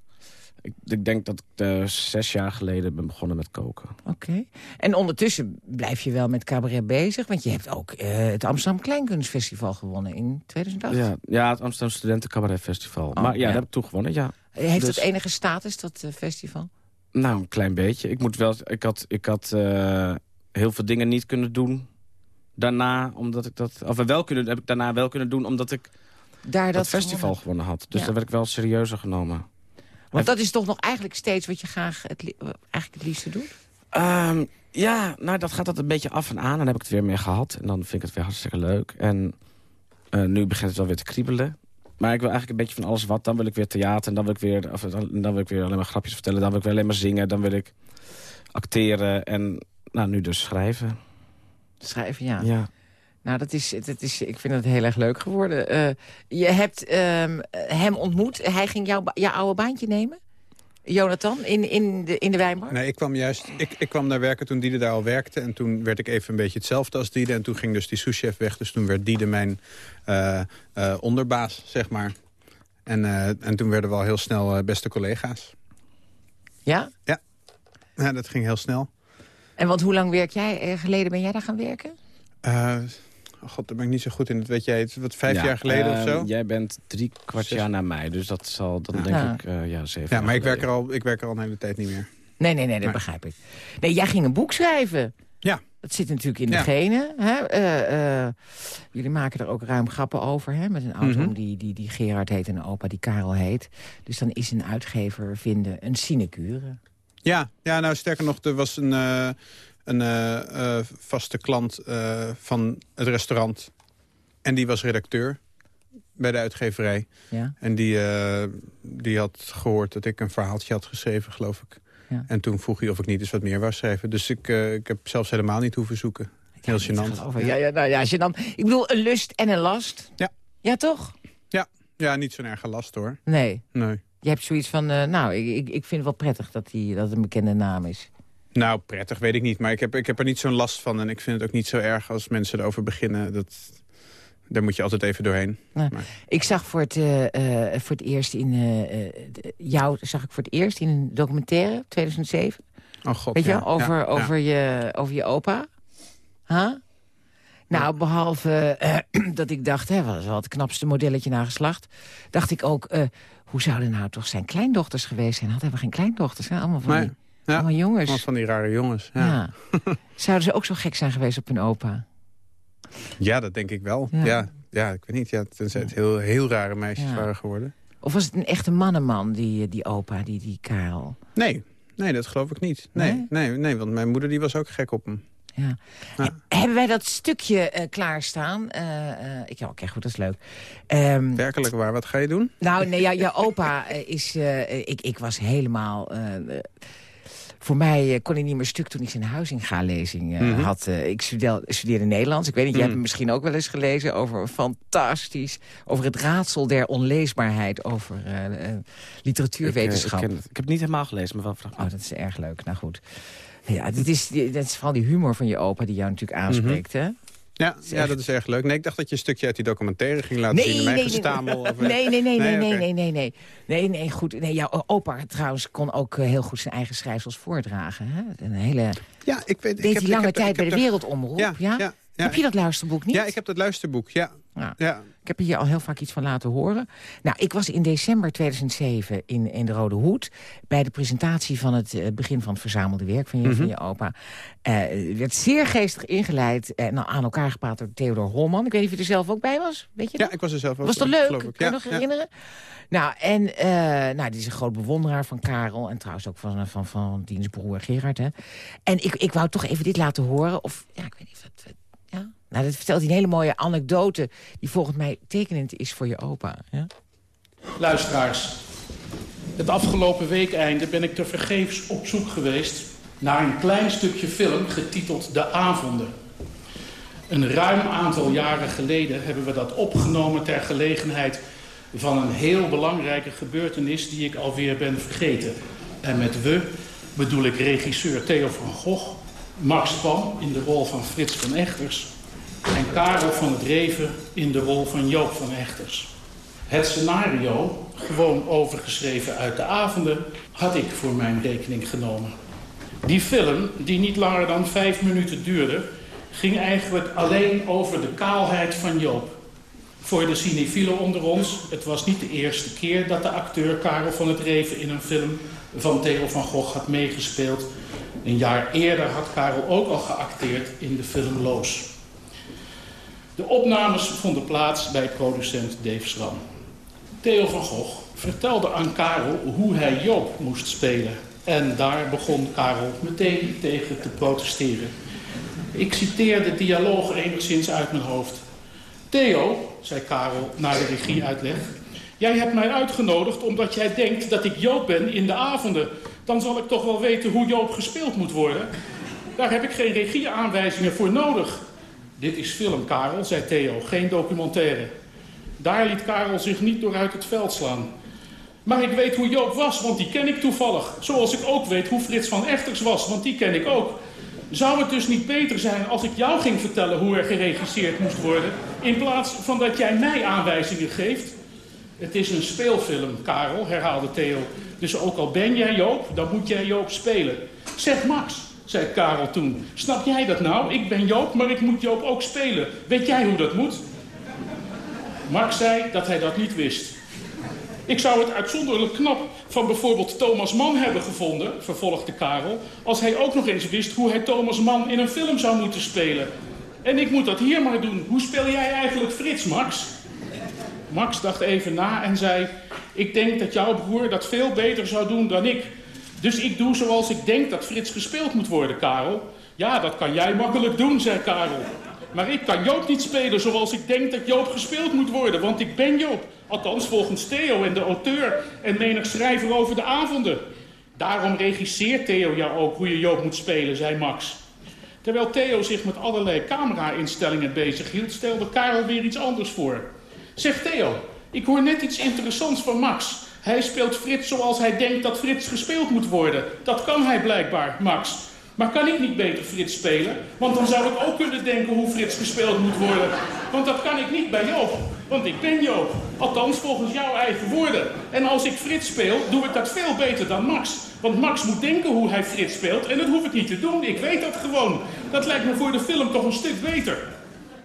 Speaker 1: Ik, ik denk dat ik zes jaar geleden ben begonnen met koken.
Speaker 5: Oké. En ondertussen blijf je wel met cabaret bezig. Want je hebt ook eh, het Amsterdam Kleinkunstfestival gewonnen in 2008.
Speaker 1: Ja, ja, het Amsterdam Studenten Cabaret Festival.
Speaker 5: Oh,
Speaker 1: maar ja,
Speaker 5: ja.
Speaker 1: dat heb ik toen gewonnen, ja.
Speaker 5: Heeft
Speaker 1: Dus-
Speaker 5: het enige status, dat eh, festival?
Speaker 1: Nou, een klein beetje. Ik moet wel. Ik had, ik had eh, heel veel dingen niet kunnen doen. Daarna, omdat ik dat. Of wel kunnen, heb ik daarna wel kunnen doen, omdat ik
Speaker 5: Daar
Speaker 1: dat,
Speaker 5: dat
Speaker 1: festival
Speaker 5: gewonnen.
Speaker 1: gewonnen had. Dus
Speaker 5: Ja.
Speaker 1: daar werd ik wel serieuzer genomen.
Speaker 5: Want dat is toch nog eigenlijk steeds wat je graag het, eh, eigenlijk het liefste doet?
Speaker 1: Ehm, ja, nou, dat gaat dat een beetje af en aan. En dan heb ik het weer meer gehad. En dan vind ik het weer hartstikke leuk. En eh, nu begint het wel weer te kriebelen. Maar ik wil eigenlijk een beetje van alles wat. Dan wil ik weer theater. En dan wil ik weer, of, dan, dan wil ik weer alleen maar grapjes vertellen. Dan wil ik weer alleen maar zingen. Dan wil ik acteren. En nou, nu dus schrijven.
Speaker 5: Schrijven, ja.
Speaker 1: Ja.
Speaker 5: Nou, dat is, dat is, ik vind het heel erg leuk geworden. Eh, je hebt ehm, hem ontmoet. Hij ging jouw jouw oude baantje nemen? Jonathan, in, in, de, in de?
Speaker 6: Nee, ik kwam juist ik, ik kwam daar werken toen Diede daar al werkte. En toen werd ik even een beetje hetzelfde als Diede. En toen ging dus die souschef weg. Dus toen werd Diede mijn eh, eh, onderbaas, zeg maar. En, en toen werden we al heel snel beste collega's.
Speaker 5: Ja?
Speaker 6: Ja, dat ging heel snel.
Speaker 5: En want hoe lang werk jij, geleden ben jij daar gaan werken?
Speaker 6: Oh god, daar ben ik niet zo goed in. Dat weet jij, het wat vijf
Speaker 1: Ja,
Speaker 6: jaar geleden of
Speaker 1: ehm,
Speaker 6: zo?
Speaker 1: Jij bent drie kwart
Speaker 6: Zes.
Speaker 1: jaar na mij. Dus dat zal dan
Speaker 6: Ja.
Speaker 1: denk
Speaker 5: Ja.
Speaker 1: ik eh, ja, zeven
Speaker 6: Ja,
Speaker 1: jaar
Speaker 6: maar ik werk, er al, ik werk er al een hele tijd niet meer.
Speaker 5: Nee, nee, nee, dat
Speaker 6: Nee.
Speaker 5: begrijp ik. Nee, jij ging een boek schrijven.
Speaker 6: Ja.
Speaker 5: Dat zit natuurlijk in de genen. Hè? Eh, eh, jullie maken er ook ruim grappen over. Hè? Met een auto
Speaker 6: Mhm.
Speaker 5: die, die, die Gerard heet en een opa die Karel heet. Dus dan is een uitgever vinden een sinecure.
Speaker 6: Ja, ja nou sterker nog, er was een, eh, een eh, eh, vaste klant eh, van het restaurant. En die was redacteur bij de uitgeverij.
Speaker 5: Ja?
Speaker 6: En die, die had gehoord dat ik een verhaaltje had geschreven, geloof ik.
Speaker 5: Ja.
Speaker 6: En toen vroeg hij of ik niet eens wat meer wou schrijven. Dus ik, ik heb zelfs helemaal niet hoeven zoeken. Heel
Speaker 5: Ja,
Speaker 6: gênant.
Speaker 5: Ja, ja, nou, ja, gênant. Ik bedoel, een lust en een last.
Speaker 6: Ja.
Speaker 5: Ja, toch?
Speaker 6: Ja, niet zo'n erge last hoor.
Speaker 5: Nee.
Speaker 6: Nee.
Speaker 5: Je hebt zoiets van, nou, ik, ik, ik vind het wel prettig dat, die, dat het een bekende naam is.
Speaker 6: Nou, prettig weet ik niet. Maar ik heb, ik heb er niet zo'n last van. En ik vind het ook niet zo erg als mensen erover beginnen. Dat, daar moet je altijd even doorheen.
Speaker 5: Nou,
Speaker 6: Maar-
Speaker 5: Ik zag voor het, eh, eh, voor het eerst in... de- jou zag ik voor het eerst in een documentaire, 2007.
Speaker 6: Oh god,
Speaker 5: Weet je,
Speaker 6: ja.
Speaker 5: over,
Speaker 6: Ja, ja.
Speaker 5: over, Je, over je opa. Huh? Nou, behalve eh, dat ik dacht, hè, wat is wel het knapste modelletje na geslacht... dacht ik ook, hoe zouden nou toch zijn kleindochters geweest zijn? Hadden we geen kleindochters, hè? allemaal van die,
Speaker 6: ja.
Speaker 5: allemaal jongens.
Speaker 6: Van die rare jongens. Ja.
Speaker 5: Ja. Zouden ze ook zo gek zijn geweest op hun opa?
Speaker 6: Ja, dat denk ik wel.
Speaker 5: Ja.
Speaker 6: Ja, ja, ik weet niet. Ja, tenzij het heel, heel rare meisjes waren geworden.
Speaker 5: Of was het een echte mannenman, die, die opa, die, die Karel?
Speaker 6: Nee, nee, dat geloof ik niet. Nee,
Speaker 5: Nee?
Speaker 6: nee? Nee, want mijn moeder die was ook gek op hem.
Speaker 5: Ja.
Speaker 6: Ja.
Speaker 5: Hebben wij dat stukje eh, klaarstaan? Eh, eh, ik, ja, oké, goed, dat is leuk. Ehm,
Speaker 6: Werkelijk waar, wat ga je doen?
Speaker 5: nou, nee, ja, je opa eh, is... eh, ik, ik was helemaal... voor mij eh, kon hij niet meer stuk toen ik zijn Huizinga-lezing eh,
Speaker 6: Mhm.
Speaker 5: had. Eh, ik studeerde, studeerde Nederlands. Ik weet niet, jij hebt
Speaker 6: Mhm.
Speaker 5: hem misschien ook wel eens gelezen... over fantastisch... over het raadsel der onleesbaarheid... over literatuurwetenschap.
Speaker 1: Ik, ik, het. ik heb het niet helemaal gelezen, maar wel fragmenten.
Speaker 5: Oh, dat is erg leuk. Nou goed. Ja, dat is, dat is vooral die humor van je opa die jou natuurlijk aanspreekt, hè?
Speaker 6: Ja,
Speaker 5: is
Speaker 6: ja, dat is erg leuk. Nee, ik dacht dat je een stukje uit die documentaire ging laten zien. Mijn gestamel. Of,
Speaker 5: nee, nee, nee, nee,
Speaker 6: Nee,
Speaker 5: nee,
Speaker 6: oké.
Speaker 5: nee, nee, nee. Nee, nee, goed. Nee, jouw opa trouwens kon ook eh, heel goed zijn eigen schrijfsels voordragen. Hè? Een hele...
Speaker 6: Ja, ik weet... ik
Speaker 5: Deed
Speaker 6: heb-
Speaker 5: lange
Speaker 6: ik heb-
Speaker 5: tijd
Speaker 6: ik
Speaker 5: bij de
Speaker 6: er-
Speaker 5: Wereldomroep, ja?
Speaker 6: Ja, ja, ja.
Speaker 5: Heb je dat luisterboek niet?
Speaker 6: Ja, ik heb dat luisterboek, ja.
Speaker 5: Ja. Ik heb er hier al heel vaak iets van laten horen. Nou, ik was in december 2007 in, in de Rode Hoed... bij de presentatie van het eh, begin van het verzamelde werk van je,
Speaker 6: Mhm.
Speaker 5: van je opa. Eh, het werd zeer geestig ingeleid en aan elkaar gepraat door Theodor Holman. Ik weet niet of je er zelf ook bij was. Weet je
Speaker 6: Ja,
Speaker 5: dat?
Speaker 6: ik was er zelf ook.
Speaker 5: Was dat leuk?
Speaker 6: ik.
Speaker 5: Kun je
Speaker 6: Ja,
Speaker 5: nog
Speaker 6: ja.
Speaker 5: herinneren? Nou, en eh, nou, die is een groot bewonderaar van Karel. En trouwens ook van, van, van diens broer Gerard. Hè. En ik, ik wou toch even dit laten horen. Of, ja, ik weet niet of dat... Ja? Nou, dat vertelt hij een hele mooie anekdote... die volgens mij tekenend is voor je opa.
Speaker 10: Luisteraars, het afgelopen weekeinde ben ik tevergeefs op zoek geweest naar een klein stukje film getiteld De Avonden. Een ruim aantal jaren geleden hebben we dat opgenomen ter gelegenheid van een heel belangrijke gebeurtenis die ik alweer ben vergeten. En met we bedoel ik regisseur Theo van Gogh, Max Pam in de rol van Frits van Echters en Karel van het Reven in de rol van Joop van Echters. Het scenario, gewoon overgeschreven uit de avonden, had ik voor mijn rekening genomen. Die film, die niet langer dan vijf minuten duurde, ging eigenlijk alleen over de kaalheid van Joop. Voor de cinefielen onder ons, het was niet de eerste keer dat de acteur Karel van het Reven in een film van Theo van Gogh had meegespeeld. Een jaar eerder had Karel ook al geacteerd in de film Loos. De opnames vonden plaats bij producent Dave Schram. Theo van Gogh vertelde aan Karel hoe hij Joop moest spelen. En daar begon Karel meteen tegen te protesteren. Ik citeer de dialoog enigszins uit mijn hoofd. Theo, zei Karel na de regieuitleg... Jij hebt mij uitgenodigd omdat jij denkt dat ik Joop ben in de avonden. Dan zal ik toch wel weten hoe Joop gespeeld moet worden. Daar heb ik geen regieaanwijzingen voor nodig. Dit is film, Karel, zei Theo, geen documentaire. Daar liet Karel zich niet door uit het veld slaan. Maar ik weet hoe Joop was, want die ken ik toevallig. Zoals ik ook weet hoe Frits van Echters was, want die ken ik ook. Zou het dus niet beter zijn als ik jou ging vertellen hoe er geregisseerd moest worden... in plaats van dat jij mij aanwijzingen geeft? Het is een speelfilm, Karel, herhaalde Theo. Dus ook al ben jij Joop, dan moet jij Joop spelen. Zeg Max, zei Karel toen. Snap jij dat nou? Ik ben Joop, maar ik moet Joop ook spelen. Weet jij hoe dat moet? Max zei dat hij dat niet wist. Ik zou het uitzonderlijk knap van bijvoorbeeld Thomas Mann hebben gevonden, vervolgde Karel, als hij ook nog eens wist hoe hij Thomas Mann in een film zou moeten spelen. En ik moet dat hier maar doen. Hoe speel jij eigenlijk Frits, Max? Max dacht even na en zei: Ik denk dat jouw broer dat veel beter zou doen dan ik. Dus ik doe zoals ik denk dat Frits gespeeld moet worden, Karel. Ja, dat kan jij makkelijk doen, zei Karel. Maar ik kan Joop niet spelen zoals ik denk dat Joop gespeeld moet worden, want ik ben Joop. Althans volgens Theo en de auteur en menig schrijver over de avonden. Daarom regisseert Theo jou ook hoe je Joop moet spelen, zei Max. Terwijl Theo zich met allerlei camera-instellingen bezighield, stelde Karel weer iets anders voor. Zeg Theo, ik hoor net iets interessants van Max. Hij speelt Frits zoals hij denkt dat Frits gespeeld moet worden. Dat kan hij blijkbaar, Max. Maar kan ik niet beter Frits spelen? Want dan zou ik ook kunnen denken hoe Frits gespeeld moet worden. Want dat kan ik niet bij Joop. Want ik ben Joop. Althans volgens jouw eigen woorden. En als ik Frits speel, doe ik dat veel beter dan Max. Want Max moet denken hoe hij Frits speelt. En dat hoef ik niet te doen. Ik weet dat gewoon. Dat lijkt me voor de film toch een stuk beter.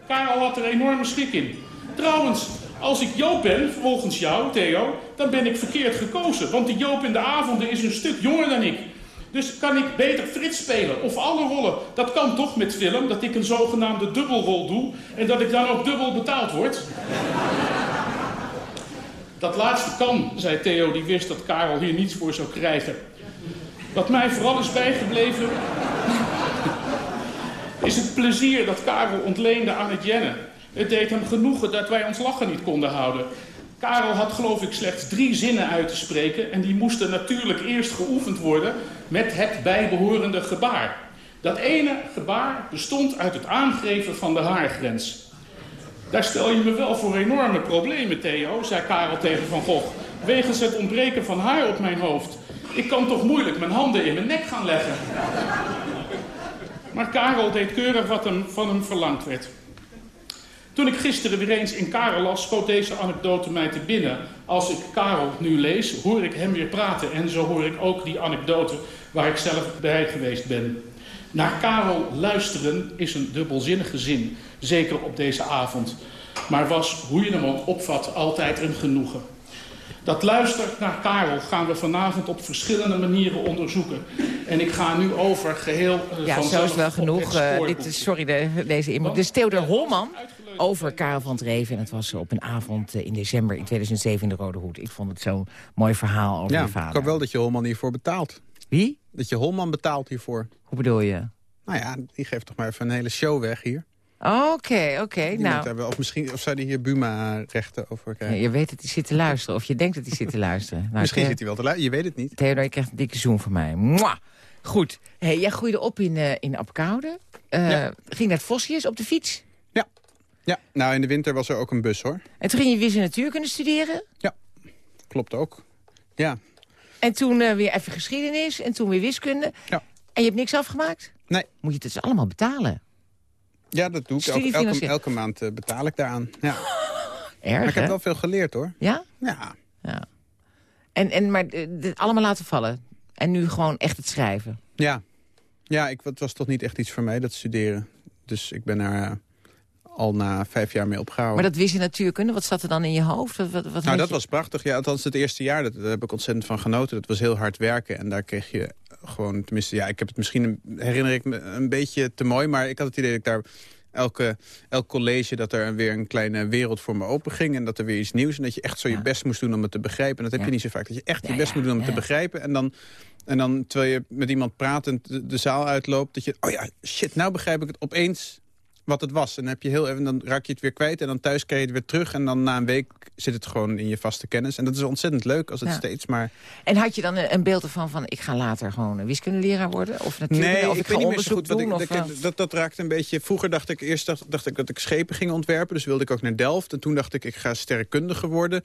Speaker 10: Karel had er enorme schik in. Trouwens, als ik Joop ben, volgens jou, Theo, dan ben ik verkeerd gekozen. Want die Joop in de avonden is een stuk jonger dan ik. Dus kan ik beter Frits spelen? Of alle rollen? Dat kan toch met film, dat ik een zogenaamde dubbelrol doe... en dat ik dan ook dubbel betaald word? Dat laatste kan, zei Theo, die wist dat Karel hier niets voor zou krijgen. Wat mij vooral is bijgebleven... is het plezier dat Karel ontleende aan het jennen. Het deed hem genoegen dat wij ons lachen niet konden houden. Karel had geloof ik slechts drie zinnen uit te spreken... en die moesten natuurlijk eerst geoefend worden met het bijbehorende gebaar. Dat ene gebaar bestond uit het aangeven van de haargrens. Daar stel je me wel voor enorme problemen, Theo, zei Karel tegen Van Gogh. Wegens het ontbreken van haar op mijn hoofd. Ik kan toch moeilijk mijn handen in mijn nek gaan leggen. Maar Karel deed keurig wat hem, van hem verlangd werd. Toen ik gisteren weer eens in Karel las, schoot deze anekdote mij te binnen. Als ik Karel nu lees, hoor ik hem weer praten. En zo hoor ik ook die anekdote waar ik zelf bij geweest ben. Naar Karel luisteren is een dubbelzinnige zin, zeker op deze avond. Maar was, hoe je hem ook opvat, altijd een genoegen. Dat luister naar Karel gaan we vanavond op verschillende manieren onderzoeken. En ik ga nu over geheel uh,
Speaker 5: Ja, zo is wel genoeg. Uh, dit sorry, de, deze inboek. Is Theodor Holman over Karel van Dreven. En het was op een avond uh, in december in 2007 in de Rode Hoed. Ik vond het zo'n mooi verhaal over
Speaker 6: ja,
Speaker 5: je vader.
Speaker 6: ik hoop wel dat je Holman hiervoor betaalt.
Speaker 5: Wie?
Speaker 6: Dat je Holman betaalt hiervoor.
Speaker 5: Hoe bedoel je?
Speaker 6: Nou ja, die geeft toch maar even een hele show weg hier.
Speaker 5: Oké, oké. Okay, nou.
Speaker 6: Hebben, of misschien of zou die hier Buma-rechten over krijgen?
Speaker 5: Ja, je weet dat hij zit te luisteren. Of je denkt dat hij zit te luisteren. Nou,
Speaker 6: misschien zit hij wel te luisteren. Je weet het niet.
Speaker 5: Theodor, je krijgt een dikke zoen van mij. Mwah! Goed. Hey, jij groeide op in, uh, in Apkoude. Uh, ja. Ging naar het Vosjes op de fiets?
Speaker 6: Ja. Nou in de winter was er ook een bus hoor.
Speaker 5: En toen ging je wiskunde natuurkunde studeren?
Speaker 6: Ja, klopt ook. Ja.
Speaker 5: En toen uh, weer even geschiedenis en toen weer wiskunde.
Speaker 6: Ja.
Speaker 5: En je hebt niks afgemaakt?
Speaker 6: Nee.
Speaker 5: Moet je het dus allemaal betalen?
Speaker 6: Ja, dat doe ik. Elke, elke, elke maand uh, betaal ik daaraan. Ja.
Speaker 5: Erg,
Speaker 6: maar ik heb
Speaker 5: hè?
Speaker 6: wel veel geleerd, hoor.
Speaker 5: Ja?
Speaker 6: Ja.
Speaker 5: ja. En, en, maar dit allemaal laten vallen? En nu gewoon echt het schrijven?
Speaker 6: Ja. Ja, ik, het was toch niet echt iets voor mij, dat studeren. Dus ik ben daar uh, al na vijf jaar mee opgehouden.
Speaker 5: Maar dat wist je natuurkunde, wat zat er dan in je hoofd? Wat, wat,
Speaker 6: nou, dat
Speaker 5: je...
Speaker 6: was prachtig. Ja, althans het eerste jaar, dat, daar heb ik ontzettend van genoten. Dat was heel hard werken en daar kreeg je gewoon... Tenminste, ja, ik heb het misschien, herinner ik me, een beetje te mooi... maar ik had het idee dat ik daar elke, elk college dat er weer een kleine wereld voor me open ging... en dat er weer iets nieuws en dat je echt zo je best moest doen om het te begrijpen. En dat heb
Speaker 5: ja.
Speaker 6: je niet zo vaak, dat je echt je best moet doen om het te begrijpen. En dan, en dan, terwijl je met iemand pratend de, de zaal uitloopt... dat je, oh ja, shit, nou begrijp ik het opeens wat het was. En dan, heb je heel even, dan raak je het weer kwijt en dan thuis krijg je het weer terug... en dan na een week zit het gewoon in je vaste kennis. En dat is ontzettend leuk als het steeds maar...
Speaker 5: En had je dan een beeld ervan van... ik ga later gewoon een wiskundeleraar worden? Of natuurlijk,
Speaker 6: nee,
Speaker 5: of
Speaker 6: ik,
Speaker 5: ik
Speaker 6: weet niet meer zo goed.
Speaker 5: doen?
Speaker 6: Wat
Speaker 5: of,
Speaker 6: ik, dat, dat, dat raakte een beetje... Vroeger dacht ik eerst dacht, dacht ik dat ik schepen ging ontwerpen. Dus wilde ik ook naar Delft. En toen dacht ik, ik ga sterrenkundige worden.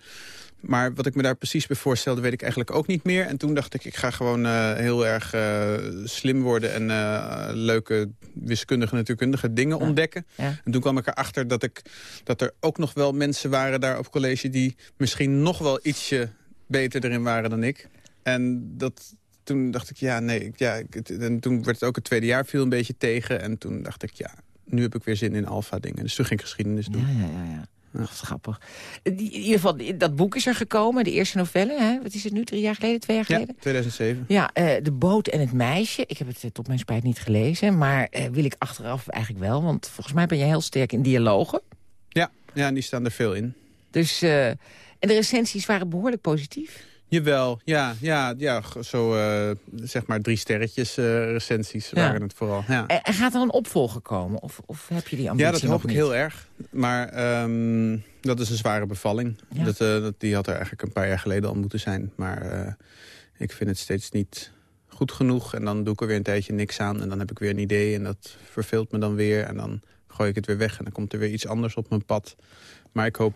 Speaker 6: Maar wat ik me daar precies bij voorstelde, weet ik eigenlijk ook niet meer. En toen dacht ik, ik ga gewoon uh, heel erg uh, slim worden... en uh, leuke wiskundige, natuurkundige dingen
Speaker 5: Ja.
Speaker 6: ontdekken.
Speaker 5: Ja.
Speaker 6: En toen kwam ik erachter dat, ik, dat er ook nog wel mensen waren daar op college... die misschien nog wel ietsje beter erin waren dan ik. En dat, toen dacht ik, ja, nee. Ja, en toen werd het ook het tweede jaar viel een beetje tegen. En toen dacht ik, ja, nu heb ik weer zin in alfa dingen. Dus toen ging ik geschiedenis doen.
Speaker 5: Ja, ja, ja. ja. Dat is grappig. Die- In ieder geval, dat boek is er gekomen, de eerste novelle. Hè? Wat is het nu, drie jaar geleden, twee jaar
Speaker 6: Ja,
Speaker 5: geleden?
Speaker 6: 2007.
Speaker 5: Ja, eh, De Boot en het Meisje. Ik heb het eh, tot mijn spijt niet gelezen. Maar eh, wil ik achteraf eigenlijk wel. Want volgens mij ben je heel sterk in dialogen.
Speaker 6: Ja, ja, en die staan er veel in.
Speaker 5: Dus, eh, en de recensies waren behoorlijk positief.
Speaker 6: Jawel, ja, ja, ja zo eh, zeg maar drie sterretjes eh, recensies
Speaker 5: Ja.
Speaker 6: waren het vooral. Ja.
Speaker 5: En, en gaat er een opvolger komen? Of, of heb je die ambitie
Speaker 6: Ja, dat hoop ik
Speaker 5: niet?
Speaker 6: heel erg. Maar ehm, dat is een zware bevalling.
Speaker 5: Ja.
Speaker 6: Dat, eh, dat, die had er eigenlijk een paar jaar geleden al moeten zijn. Maar eh, ik vind het steeds niet goed genoeg. En dan doe ik er weer een tijdje niks aan. En dan heb ik weer een idee en dat verveelt me dan weer. En dan gooi ik het weer weg en dan komt er weer iets anders op mijn pad. Maar ik hoop,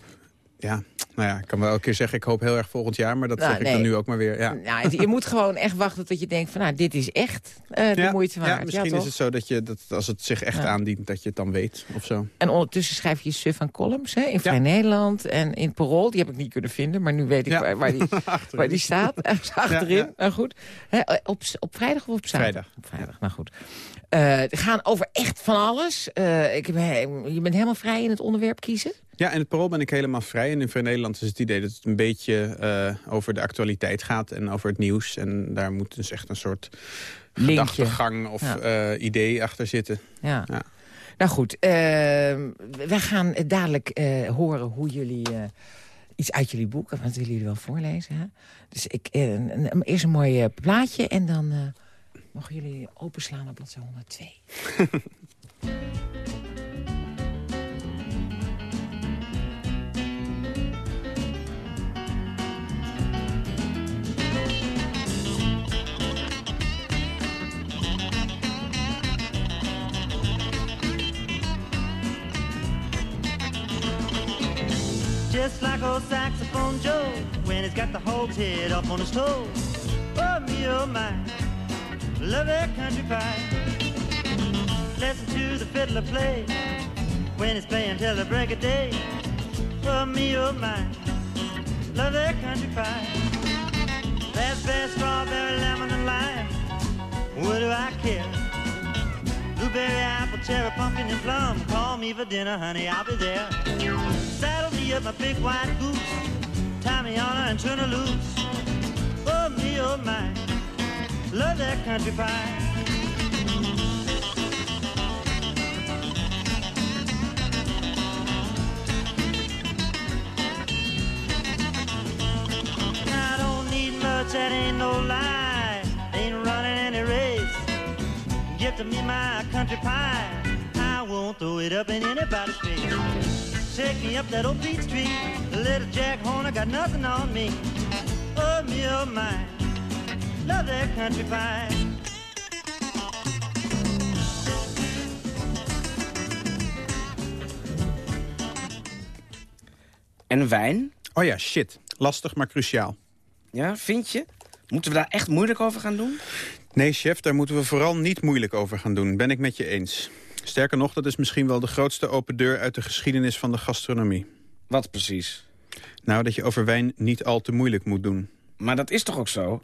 Speaker 6: ja, Nou ja, ik kan wel elke keer zeggen, ik hoop heel erg volgend jaar. Maar dat
Speaker 5: Nou,
Speaker 6: zeg ik dan nu ook maar weer. Ja.
Speaker 5: Nou, je moet gewoon echt wachten tot je denkt van, nou, dit is echt eh, de
Speaker 6: ja,
Speaker 5: moeite waard.
Speaker 6: Ja, misschien is het zo dat, je, dat als het zich echt aandient, dat je het dan weet of zo.
Speaker 5: En ondertussen schrijf je suf aan columns hè, in Vrij Nederland en in Parool. Die heb ik niet kunnen vinden, maar nu weet ik waar, waar, die, waar die staat. Ergens Achterin, nou goed. Hè, op, op vrijdag of op zaterdag?
Speaker 6: Vrijdag.
Speaker 5: Op vrijdag, nou goed. Eh, het gaan over echt van alles. Eh, ik je bent helemaal vrij in het onderwerp kiezen?
Speaker 6: Ja, in het parool ben ik helemaal vrij. En in Vrij Nederland is het idee dat het een beetje eh, over de actualiteit gaat en over het nieuws. En daar moet dus echt een soort
Speaker 5: Linkje.
Speaker 6: gedachtegang of
Speaker 5: Ja.
Speaker 6: eh, idee achter zitten.
Speaker 5: Ja.
Speaker 6: Ja.
Speaker 5: Nou goed, eh, we gaan dadelijk eh, horen hoe jullie... iets uit jullie boek, want dat willen jullie wel voorlezen. Hè? Dus ik, eerst een mooi plaatje en dan mogen jullie openslaan op bladzijde 102.
Speaker 11: Just like old saxophone Joe when he's got the hog's head up on his toes. Oh me, oh my, love that country pie. Listen to the fiddler play when he's playing till the break of day. Oh me, oh my, love that country pie. Raspberry, strawberry, lemon, and lime. What do I care? Blueberry, apple, cherry, pumpkin, and plum. Call me for dinner, honey, I'll be there. Saddle me up my big white goose. Tie me on her and turn her loose. Oh, me, oh, my. Love that country pie. I don't need much, that ain't no lie. Give to me my country pie. I won't throw it up in anybody's face. Take me up that old Beach Street. Little Jack Horner got nothing on me. Oh, me, oh, my. Love that country pie.
Speaker 1: En wijn?
Speaker 6: Oh ja, shit. Lastig, maar cruciaal.
Speaker 1: Ja, vind je? Moeten we daar echt moeilijk over gaan doen?
Speaker 6: Nee, chef, daar moeten we vooral niet moeilijk over gaan doen. Ben ik met je eens. Sterker nog, dat is misschien wel de grootste open deur... uit de geschiedenis van de gastronomie.
Speaker 1: Wat precies?
Speaker 6: Nou, dat je over wijn niet al te moeilijk moet doen.
Speaker 1: Maar dat is toch ook zo?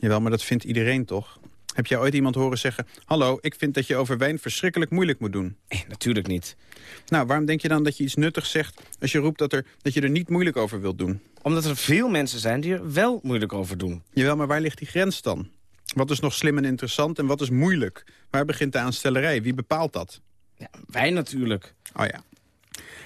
Speaker 6: Jawel, maar dat vindt iedereen toch? Heb jij ooit iemand horen zeggen... Hallo, ik vind dat je over wijn verschrikkelijk moeilijk moet doen?
Speaker 1: Eh, natuurlijk niet.
Speaker 6: Nou, waarom denk je dan dat je iets nuttigs zegt... als je roept dat, er, dat je er niet moeilijk over wilt doen?
Speaker 1: Omdat er veel mensen zijn die er wel moeilijk over doen.
Speaker 6: Jawel, maar waar ligt die grens dan? Wat is nog slim en interessant en wat is moeilijk? Waar begint de aanstellerij? Wie bepaalt dat?
Speaker 1: Ja, wijn natuurlijk.
Speaker 6: Oh ja.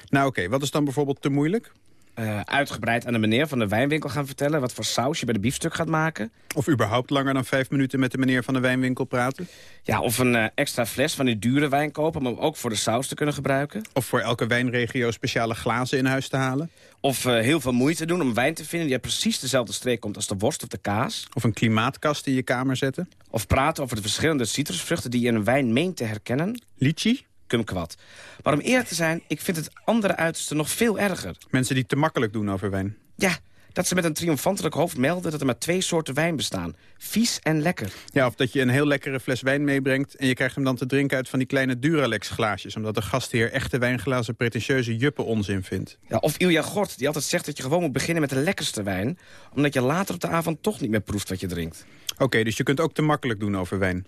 Speaker 6: Nou oké, wat is dan bijvoorbeeld te moeilijk?
Speaker 1: Eh, uitgebreid aan de meneer van de wijnwinkel gaan vertellen... wat voor saus je bij de biefstuk gaat maken.
Speaker 6: Of überhaupt langer dan vijf minuten met de meneer van de wijnwinkel praten?
Speaker 1: Ja, of een eh, extra fles van die dure wijn kopen... om hem ook voor de saus te kunnen gebruiken.
Speaker 6: Of voor elke wijnregio speciale glazen in huis te halen?
Speaker 1: Of eh, heel veel moeite doen om wijn te vinden... die uit precies dezelfde streek komt als de worst of de kaas.
Speaker 6: Of een klimaatkast in je kamer zetten?
Speaker 1: Of praten over de verschillende citrusvruchten... die je in een wijn meent te herkennen.
Speaker 6: Litchi?
Speaker 1: Kumquat. Maar om eerlijk te zijn, ik vind het andere uiterste nog veel erger.
Speaker 6: Mensen die te makkelijk doen over wijn.
Speaker 1: Ja, dat ze met een triomfantelijk hoofd melden... dat er maar twee soorten wijn bestaan. Vies en lekker.
Speaker 6: Ja, of dat je een heel lekkere fles wijn meebrengt... en je krijgt hem dan te drinken uit van die kleine Duralex glaasjes... omdat de gastheer echte wijnglazen pretentieuze juppen onzin vindt.
Speaker 1: Ja, of Ilja Gort, die altijd zegt dat je gewoon moet beginnen met de lekkerste wijn... omdat je later op de avond toch niet meer proeft wat je drinkt.
Speaker 6: Oké, dus je kunt ook te makkelijk doen over wijn.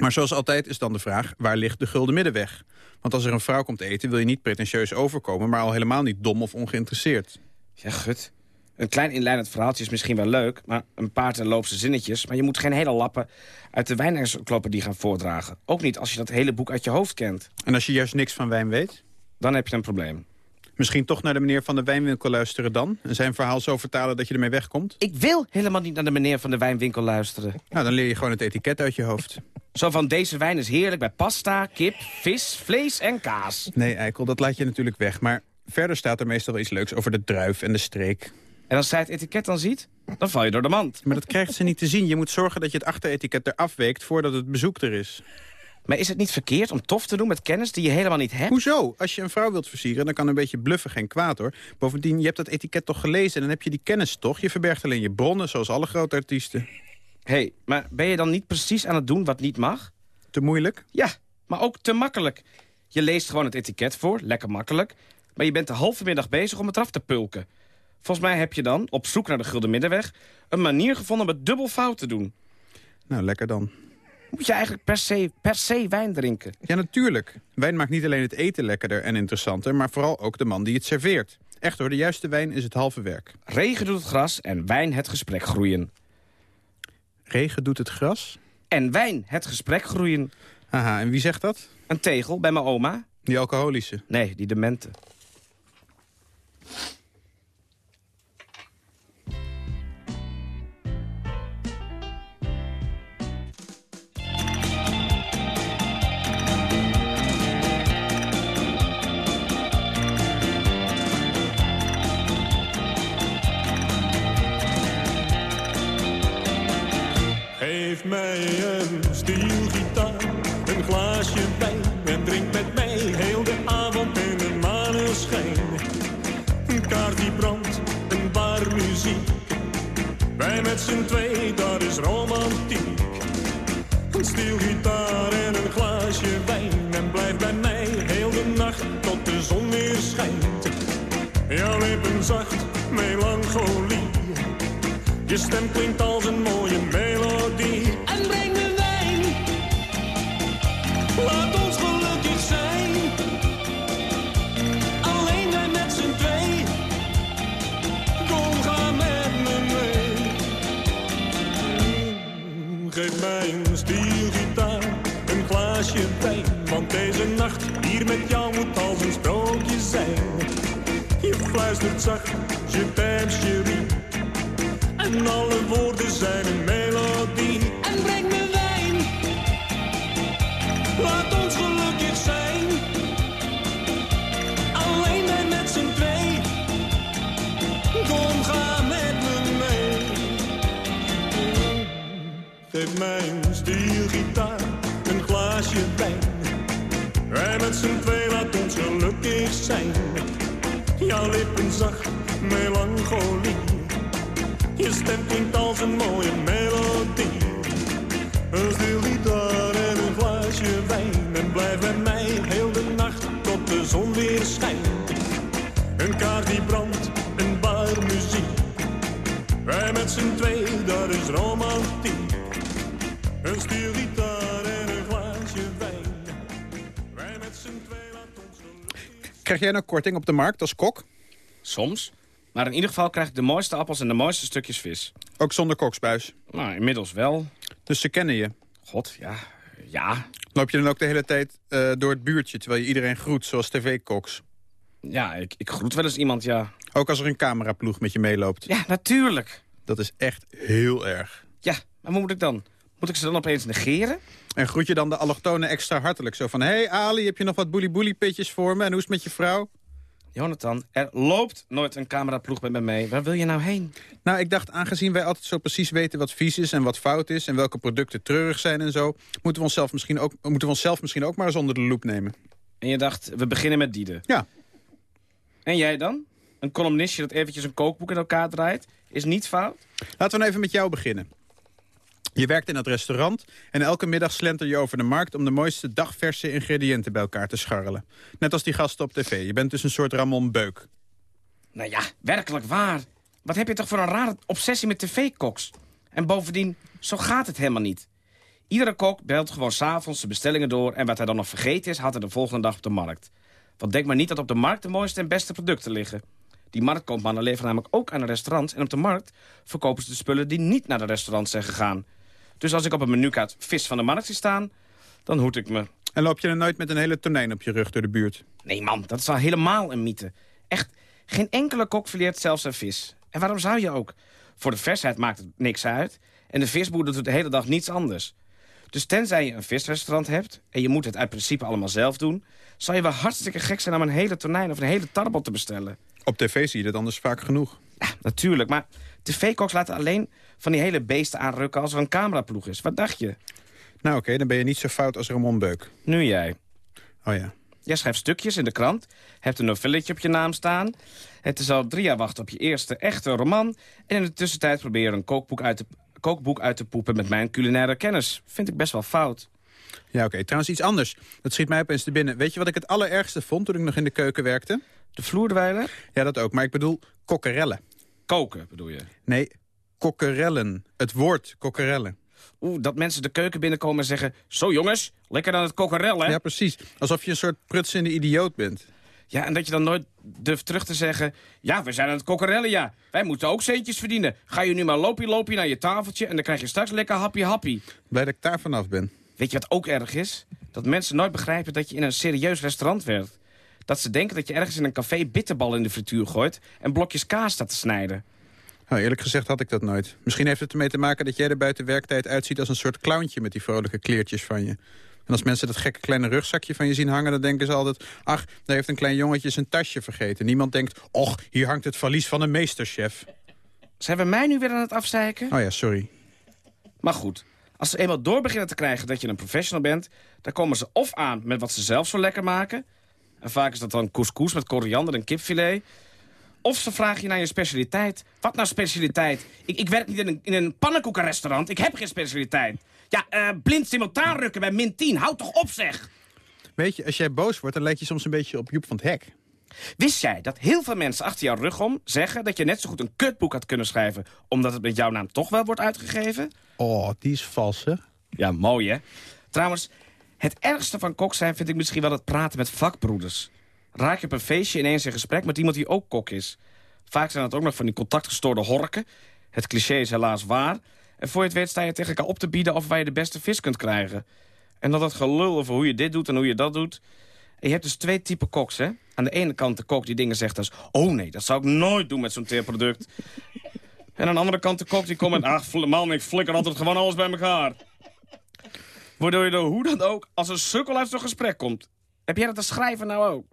Speaker 6: Maar zoals altijd is dan de vraag, waar ligt de gulden middenweg? Want als er een vrouw komt eten, wil je niet pretentieus overkomen... maar al helemaal niet dom of ongeïnteresseerd.
Speaker 1: Ja, gut. Een klein inleidend verhaaltje is misschien wel leuk... maar een paar terloopse zinnetjes. Maar je moet geen hele lappen uit de wijnencyclopedie gaan voordragen. Ook niet als je dat hele boek uit je hoofd kent.
Speaker 6: En als je juist niks van wijn weet?
Speaker 1: Dan heb je een probleem.
Speaker 6: Misschien toch naar de meneer van de wijnwinkel luisteren dan? En zijn verhaal zo vertalen dat je ermee wegkomt?
Speaker 1: Ik wil helemaal niet naar de meneer van de wijnwinkel luisteren.
Speaker 6: Nou, dan leer je gewoon het etiket uit je hoofd.
Speaker 1: Zo van, deze wijn is heerlijk bij pasta, kip, vis, vlees en kaas.
Speaker 6: Nee, Eikel, dat laat je natuurlijk weg. Maar verder staat er meestal wel iets leuks over de druif en de streek.
Speaker 1: En als zij het etiket dan ziet, dan val je door de mand.
Speaker 6: Maar dat krijgt ze niet te zien. Je moet zorgen dat je het achteretiket eraf weekt voordat het bezoek er is.
Speaker 1: Maar is het niet verkeerd om tof te doen met kennis die je helemaal niet hebt?
Speaker 6: Hoezo? Als je een vrouw wilt versieren, dan kan een beetje bluffen geen kwaad hoor. Bovendien, je hebt dat etiket toch gelezen en dan heb je die kennis toch? Je verbergt alleen je bronnen, zoals alle grote artiesten.
Speaker 1: Hé, hey, maar ben je dan niet precies aan het doen wat niet mag?
Speaker 6: Te moeilijk?
Speaker 1: Ja, maar ook te makkelijk. Je leest gewoon het etiket voor, lekker makkelijk. Maar je bent de halve middag bezig om het eraf te pulken. Volgens mij heb je dan, op zoek naar de gulden middenweg... een manier gevonden om het dubbel fout te doen.
Speaker 6: Nou, lekker dan.
Speaker 1: Moet je eigenlijk per se, per se wijn drinken?
Speaker 6: Ja, natuurlijk. Wijn maakt niet alleen het eten lekkerder en interessanter... maar vooral ook de man die het serveert. Echt hoor, de juiste wijn is het halve werk.
Speaker 1: Regen doet het gras en wijn het gesprek groeien.
Speaker 6: Regen doet het gras?
Speaker 1: En wijn het gesprek groeien.
Speaker 6: Aha, en wie zegt dat?
Speaker 1: Een tegel bij mijn oma.
Speaker 6: Die alcoholische?
Speaker 1: Nee, die demente.
Speaker 12: Mij een stielgitaar, een glaasje wijn en drink met mij heel de avond in de maneschijn. Een kaart die brandt, een bar muziek. Wij met z'n twee, dat is romantiek. Een stielgitaar en een glaasje wijn en blijf bij mij heel de nacht tot de zon weer schijnt. Jouw lippen zacht, melancholie. Je stem klinkt als een mooie melodie. Glaasje wijn. Want deze nacht hier met jou moet als een sprookje zijn. Je fluistert zacht, je t'aime chérie. En alle woorden zijn een melodie. En breng me wijn. Laat ons gelukkig zijn. Alleen wij met z'n twee. Kom, ga met me mee. Geef mij een stielgitaar, een glaasje. Wij met z'n twee, laat ons gelukkig zijn. Jouw lippen zacht, melancholie. Je stem klinkt als een mooie melodie. Een stielgitaar en een glaasje wijn. En blijf bij mij heel de nacht tot de zon weer schijnt. Een kaart die brandt, een bar muziek. Wij met z'n twee, dat is romantiek.
Speaker 6: Krijg jij nou korting op de markt als kok?
Speaker 1: Soms. Maar in ieder geval krijg ik de mooiste appels en de mooiste stukjes vis.
Speaker 6: Ook zonder koksbuis?
Speaker 1: Nou, inmiddels wel.
Speaker 6: Dus ze kennen je?
Speaker 1: God, ja. Ja.
Speaker 6: Loop je dan ook de hele tijd uh, door het buurtje... terwijl je iedereen groet, zoals tv-koks?
Speaker 1: Ja, ik, ik groet wel eens iemand, ja.
Speaker 6: Ook als er een cameraploeg met je meeloopt?
Speaker 1: Ja, natuurlijk.
Speaker 6: Dat is echt heel erg.
Speaker 1: Ja, maar hoe moet ik dan? Moet ik ze dan opeens negeren?
Speaker 6: En groet je dan de allochtonen extra hartelijk? Zo van, hé hey Ali, heb je nog wat boelie-boelie-pitjes voor me? En hoe is het met je vrouw?
Speaker 1: Jonathan, er loopt nooit een cameraploeg met me mee. Waar wil je nou heen?
Speaker 6: Nou, ik dacht, aangezien wij altijd zo precies weten wat vies is en wat fout is... en welke producten treurig zijn en zo... moeten we onszelf misschien ook, moeten we onszelf misschien ook maar eens onder de loep nemen.
Speaker 1: En je dacht, we beginnen met Diede?
Speaker 6: Ja.
Speaker 1: En jij dan? Een columnistje dat eventjes een kookboek in elkaar draait? Is niet fout?
Speaker 6: Laten we nou even met jou beginnen. Je werkt in het restaurant en elke middag slenter je over de markt... om de mooiste dagverse ingrediënten bij elkaar te scharrelen. Net als die gasten op tv. Je bent dus een soort Ramon Beuk.
Speaker 1: Nou ja, werkelijk waar. Wat heb je toch voor een rare obsessie met tv-koks? En bovendien, zo gaat het helemaal niet. Iedere kok belt gewoon s'avonds de bestellingen door... en wat hij dan nog vergeten is, had hij de volgende dag op de markt. Want denk maar niet dat op de markt de mooiste en beste producten liggen. Die marktkoopmannen leveren namelijk ook aan de restaurants... en op de markt verkopen ze de spullen die niet naar de restaurants zijn gegaan... Dus als ik op een menukaart vis van de markt zie staan, dan hoed ik me.
Speaker 6: En loop je er nooit met een hele tonijn op je rug door de buurt?
Speaker 1: Nee man, dat is al helemaal een mythe. Echt, geen enkele kok verleert zelfs een vis. En waarom zou je ook? Voor de versheid maakt het niks uit. En de visboer doet de hele dag niets anders. Dus tenzij je een visrestaurant hebt... en je moet het uit principe allemaal zelf doen... zou je wel hartstikke gek zijn om een hele tonijn of een hele tarbot te bestellen.
Speaker 6: Op tv zie je dat anders vaak genoeg.
Speaker 1: Ja, natuurlijk, maar tv-koks laten alleen van die hele beesten aanrukken als er een cameraploeg is. Wat dacht je?
Speaker 6: Nou oké, dan ben je niet zo fout als Ramon Beuk.
Speaker 1: Nu jij.
Speaker 6: Oh ja.
Speaker 1: Jij schrijft stukjes in de krant, hebt een novelletje op je naam staan. Het is al drie jaar wachten op je eerste echte roman. En in de tussentijd probeer je een kookboek uit te, kookboek uit te poepen met mijn culinaire kennis. Vind ik best wel fout.
Speaker 6: Ja, oké. Trouwens, iets anders. Dat schiet mij opeens te binnen. Weet je wat ik het allerergste vond toen ik nog in de keuken werkte?
Speaker 1: De vloerdwijlen?
Speaker 6: Ja, dat ook. Maar ik bedoel kokkerellen.
Speaker 1: Koken, bedoel je?
Speaker 6: Nee, kokkerellen. Het woord kokkerellen.
Speaker 1: Oeh, dat mensen de keuken binnenkomen en zeggen... Zo jongens, lekker aan het kokkerellen.
Speaker 6: Ja, precies. Alsof je een soort prutsende idioot bent.
Speaker 1: Ja, en dat je dan nooit durft terug te zeggen... Ja, we zijn aan het kokkerellen, ja. Wij moeten ook centjes verdienen. Ga je nu maar loopje loopje naar je tafeltje... en dan krijg je straks lekker happy happy.
Speaker 6: Blij dat ik daar vanaf ben.
Speaker 1: Weet je wat ook erg is? Dat mensen nooit begrijpen dat je in een serieus restaurant werkt. Dat ze denken dat je ergens in een café bitterbal in de frituur gooit... en blokjes kaas staat te snijden.
Speaker 6: Nou, eerlijk gezegd had ik dat nooit. Misschien heeft het ermee te maken dat jij er buiten werktijd uitziet... als een soort clowntje met die vrolijke kleertjes van je. En als mensen dat gekke kleine rugzakje van je zien hangen... dan denken ze altijd, ach, daar heeft een klein jongetje zijn tasje vergeten. Niemand denkt, och, hier hangt het valies van een meesterchef.
Speaker 1: Zijn we mij nu weer aan het afzeiken?
Speaker 6: Oh ja, sorry.
Speaker 1: Maar goed, als ze eenmaal door beginnen te krijgen dat je een professional bent... dan komen ze of aan met wat ze zelf zo lekker maken... en vaak is dat dan couscous met koriander en kipfilet... Of ze vragen je naar je specialiteit. Wat nou specialiteit? Ik, ik werk niet in een, in een pannenkoekenrestaurant. Ik heb geen specialiteit. Ja, eh blind simultaan rukken bij min 10. Houd toch op, zeg.
Speaker 6: Weet je, als jij boos wordt, dan lijkt je soms een beetje op Joep van het Hek.
Speaker 1: Wist jij dat heel veel mensen achter jouw rug om zeggen... dat je net zo goed een kutboek had kunnen schrijven... omdat het met jouw naam toch wel wordt uitgegeven?
Speaker 6: Oh, die is vals, hè?
Speaker 1: Ja, mooi, hè? Trouwens, het ergste van kok zijn vind ik misschien wel het praten met vakbroeders. Raak je op een feestje ineens in gesprek met iemand die ook kok is. Vaak zijn het ook nog van die contactgestoorde horken. Het cliché is helaas waar. En voor je het weet sta je tegen elkaar op te bieden... of waar je de beste vis kunt krijgen. En dat dat gelul over hoe je dit doet en hoe je dat doet... En je hebt dus twee typen koks, hè? Aan de ene kant de kok die dingen zegt als... oh nee, dat zou ik nooit doen met zo'n teerproduct. en aan de andere kant de kok die komt met... ach, man, ik flikker altijd gewoon alles bij elkaar. Waardoor je er hoe dan ook als een sukkel uit zo'n gesprek komt. Heb jij dat te schrijven nou ook?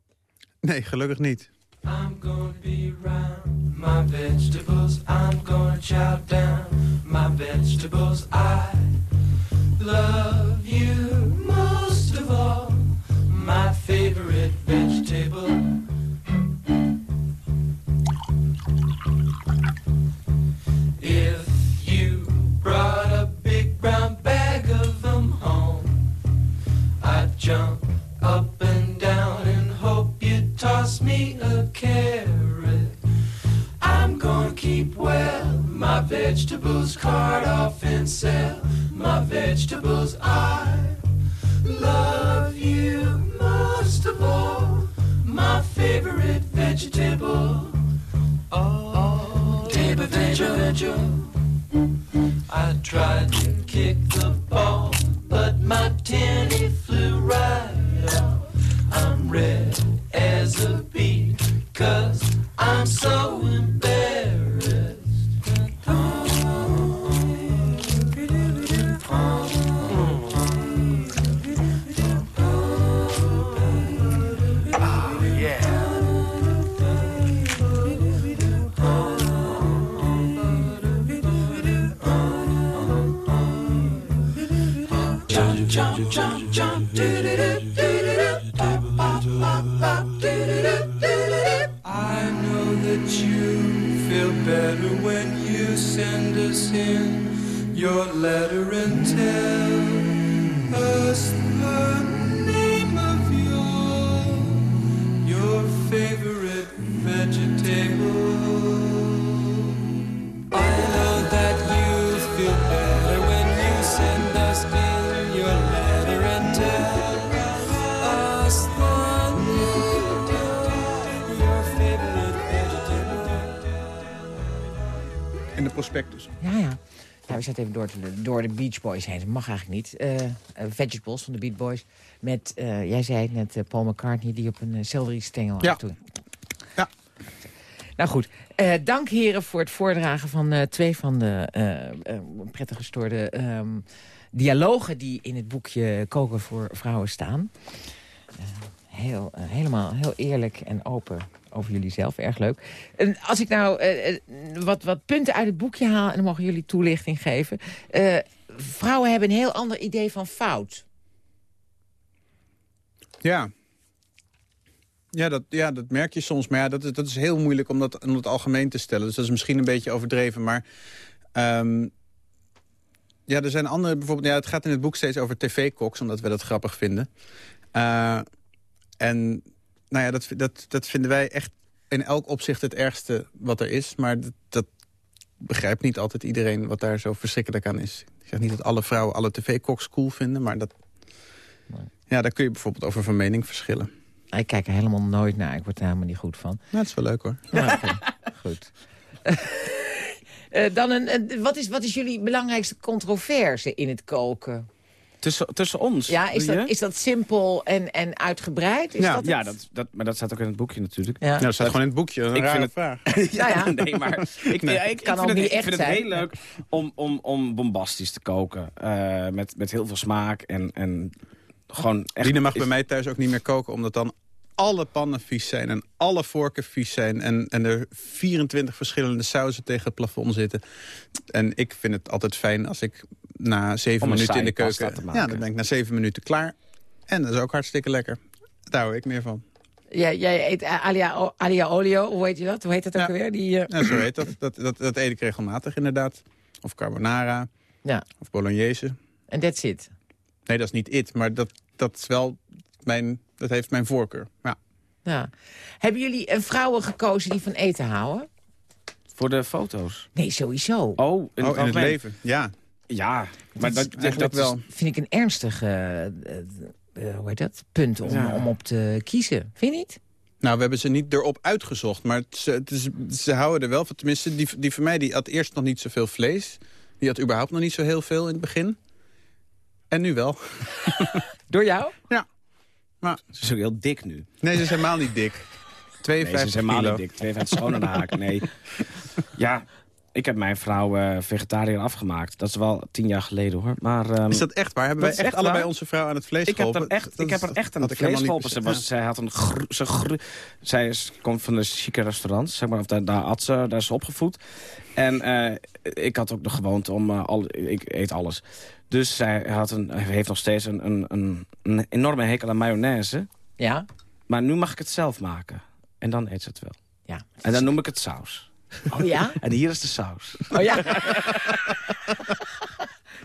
Speaker 6: Nee, gelukkig niet.
Speaker 13: I'm gonna be round my vegetables. I'm gonna chow down my vegetables. I love you most of all. My favorite vegetable. Carrot. I'm gonna keep well my vegetables, cart off and sell my vegetables. I love you most of all, my favorite vegetable. Oh, table vegetable. I tried to kick the ball, but my tenny flew right off. I'm red as a beet, cause I'm so embarrassed. That you feel better when you send us in your letter and tell us the name of your your favorite
Speaker 6: Prospectus.
Speaker 5: Ja, ja. Ja, we zaten even door, te- door de Beach Boys heen. Dat mag eigenlijk niet. Eh eh, Vegetables van de Beach Boys. Met, eh, jij zei het net, Paul McCartney die op een uh, selderie-stengel
Speaker 6: Ja.
Speaker 5: afdoet. Nou goed, dank heren voor het voordragen van twee van de prettig gestoorde ehm, dialogen... die in het boekje Koken voor Vrouwen staan. Heel, helemaal heel eerlijk en open over jullie zelf. Erg leuk. En als ik nou eh, eh, wat, wat punten uit het boekje haal... en dan mogen jullie toelichting geven... eh, vrouwen hebben een heel ander idee van fout.
Speaker 6: Ja. Ja dat, ja, dat merk je soms. Maar dat, is, dat is heel moeilijk om dat in het algemeen te stellen. Dus dat is misschien een beetje overdreven. Maar ehm, ja, er zijn andere... Bijvoorbeeld, ja, het gaat in het boek steeds over tv-koks, omdat we dat grappig vinden. En nou ja, dat, dat, dat vinden wij echt in elk opzicht het ergste wat er is. Maar dat, dat begrijpt niet altijd iedereen wat daar zo verschrikkelijk aan is. Ik zeg niet dat alle vrouwen alle tv-koks cool vinden, maar dat... Ja, daar kun je bijvoorbeeld over van mening verschillen.
Speaker 5: Ik kijk er helemaal nooit naar. Ik word er helemaal niet goed van.
Speaker 6: Nou, dat is wel leuk hoor.
Speaker 5: Oké. goed. Eh, dan een, een- wat, is, wat is jullie belangrijkste controverse in het koken?
Speaker 1: Tussen, tussen ons.
Speaker 5: Ja, is dat, is dat simpel en, en uitgebreid? Is
Speaker 1: ja,
Speaker 5: dat
Speaker 1: ja dat, dat, maar dat staat ook in het boekje natuurlijk.
Speaker 5: Ja. Ja,
Speaker 6: dat staat gewoon in het boekje. Een
Speaker 1: Ik
Speaker 6: rare
Speaker 1: vind het-
Speaker 6: vraag.
Speaker 1: ja,
Speaker 5: ja.
Speaker 1: nee, maar ik,
Speaker 6: Nee.
Speaker 1: ik,
Speaker 5: Kan
Speaker 1: ik
Speaker 5: ook
Speaker 1: vind,
Speaker 5: niet
Speaker 1: het, ik vind het heel leuk om, om, om bombastisch te koken. Eh, met, met heel veel smaak en, en gewoon echt...
Speaker 6: Dine mag
Speaker 1: is-
Speaker 6: bij mij thuis ook niet meer koken, omdat dan alle pannen vies zijn en alle vorken vies zijn... en, en er 24 verschillende sauzen tegen het plafond zitten. En ik vind het altijd fijn als ik na zeven minuten in de keuken...
Speaker 1: te maken.
Speaker 6: Ja, dan ben ik na zeven minuten klaar. En dat is ook hartstikke lekker. Daar hou ik meer van.
Speaker 5: Jij, jij eet eh, alia, alia olio, hoe heet je dat? Hoe heet dat ook alweer? Die, eh,
Speaker 6: Ja, zo heet dat. Dat, dat. dat eet ik regelmatig inderdaad. Of carbonara.
Speaker 5: Ja.
Speaker 6: Of bolognese.
Speaker 5: En that's it.
Speaker 6: Nee, dat is niet it, maar dat, dat is wel mijn... Dat heeft mijn voorkeur. Ja.
Speaker 5: Ja. Hebben jullie eh, vrouwen gekozen die van eten houden?
Speaker 1: Voor de foto's.
Speaker 5: Nee, sowieso.
Speaker 1: Oh, in,
Speaker 6: Oh, in het
Speaker 1: algemeen.
Speaker 6: leven. Ja.
Speaker 1: Ja, maar
Speaker 5: Dat is-
Speaker 6: wel.
Speaker 5: Vind ik een ernstig eh, eh, eh, hoe heet dat? punt om,
Speaker 1: Ja.
Speaker 5: om op te kiezen. Vind je niet?
Speaker 6: Nou, we hebben ze niet erop uitgezocht. Maar het, is- het is, ze houden er wel van. Tenminste, die, die van mij die had eerst nog niet zoveel vlees. Die had überhaupt nog niet zo heel veel in het begin. En nu wel.
Speaker 5: Door jou?
Speaker 6: Ja. Maar,
Speaker 1: Ze is ook heel dik nu.
Speaker 6: nee, ze is helemaal niet dik.
Speaker 1: Nee,
Speaker 6: 52
Speaker 1: ze is helemaal
Speaker 6: kilo.
Speaker 1: niet dik. 52 schoon aan de haken. Nee. Ja, ik heb mijn vrouw eh, vegetariër afgemaakt. Dat is wel tien jaar geleden hoor. Maar, ehm,
Speaker 6: Is dat echt waar? Hebben wij echt
Speaker 1: echt
Speaker 6: allebei
Speaker 1: waar.
Speaker 6: onze vrouw aan het vlees
Speaker 1: ik heb
Speaker 6: geholpen?
Speaker 1: er echt,
Speaker 6: Dat
Speaker 1: ik heb er echt aan het vlees geholpen. Ze zij had een gr, ze gr- zij is, komt van de chique restaurants, zeg maar, of daar, daar had ze, daar is ze opgevoed. En eh, ik had ook de gewoonte om, eh, al, ik eet alles. Dus zij had een, heeft nog steeds een, een, een, een enorme hekel aan mayonaise.
Speaker 5: Ja.
Speaker 1: Maar nu mag ik het zelf maken. En dan eet ze het wel.
Speaker 5: ja.
Speaker 1: En dan noem ik het saus.
Speaker 5: Oh ja?
Speaker 1: En hier is de saus.
Speaker 5: Oh ja?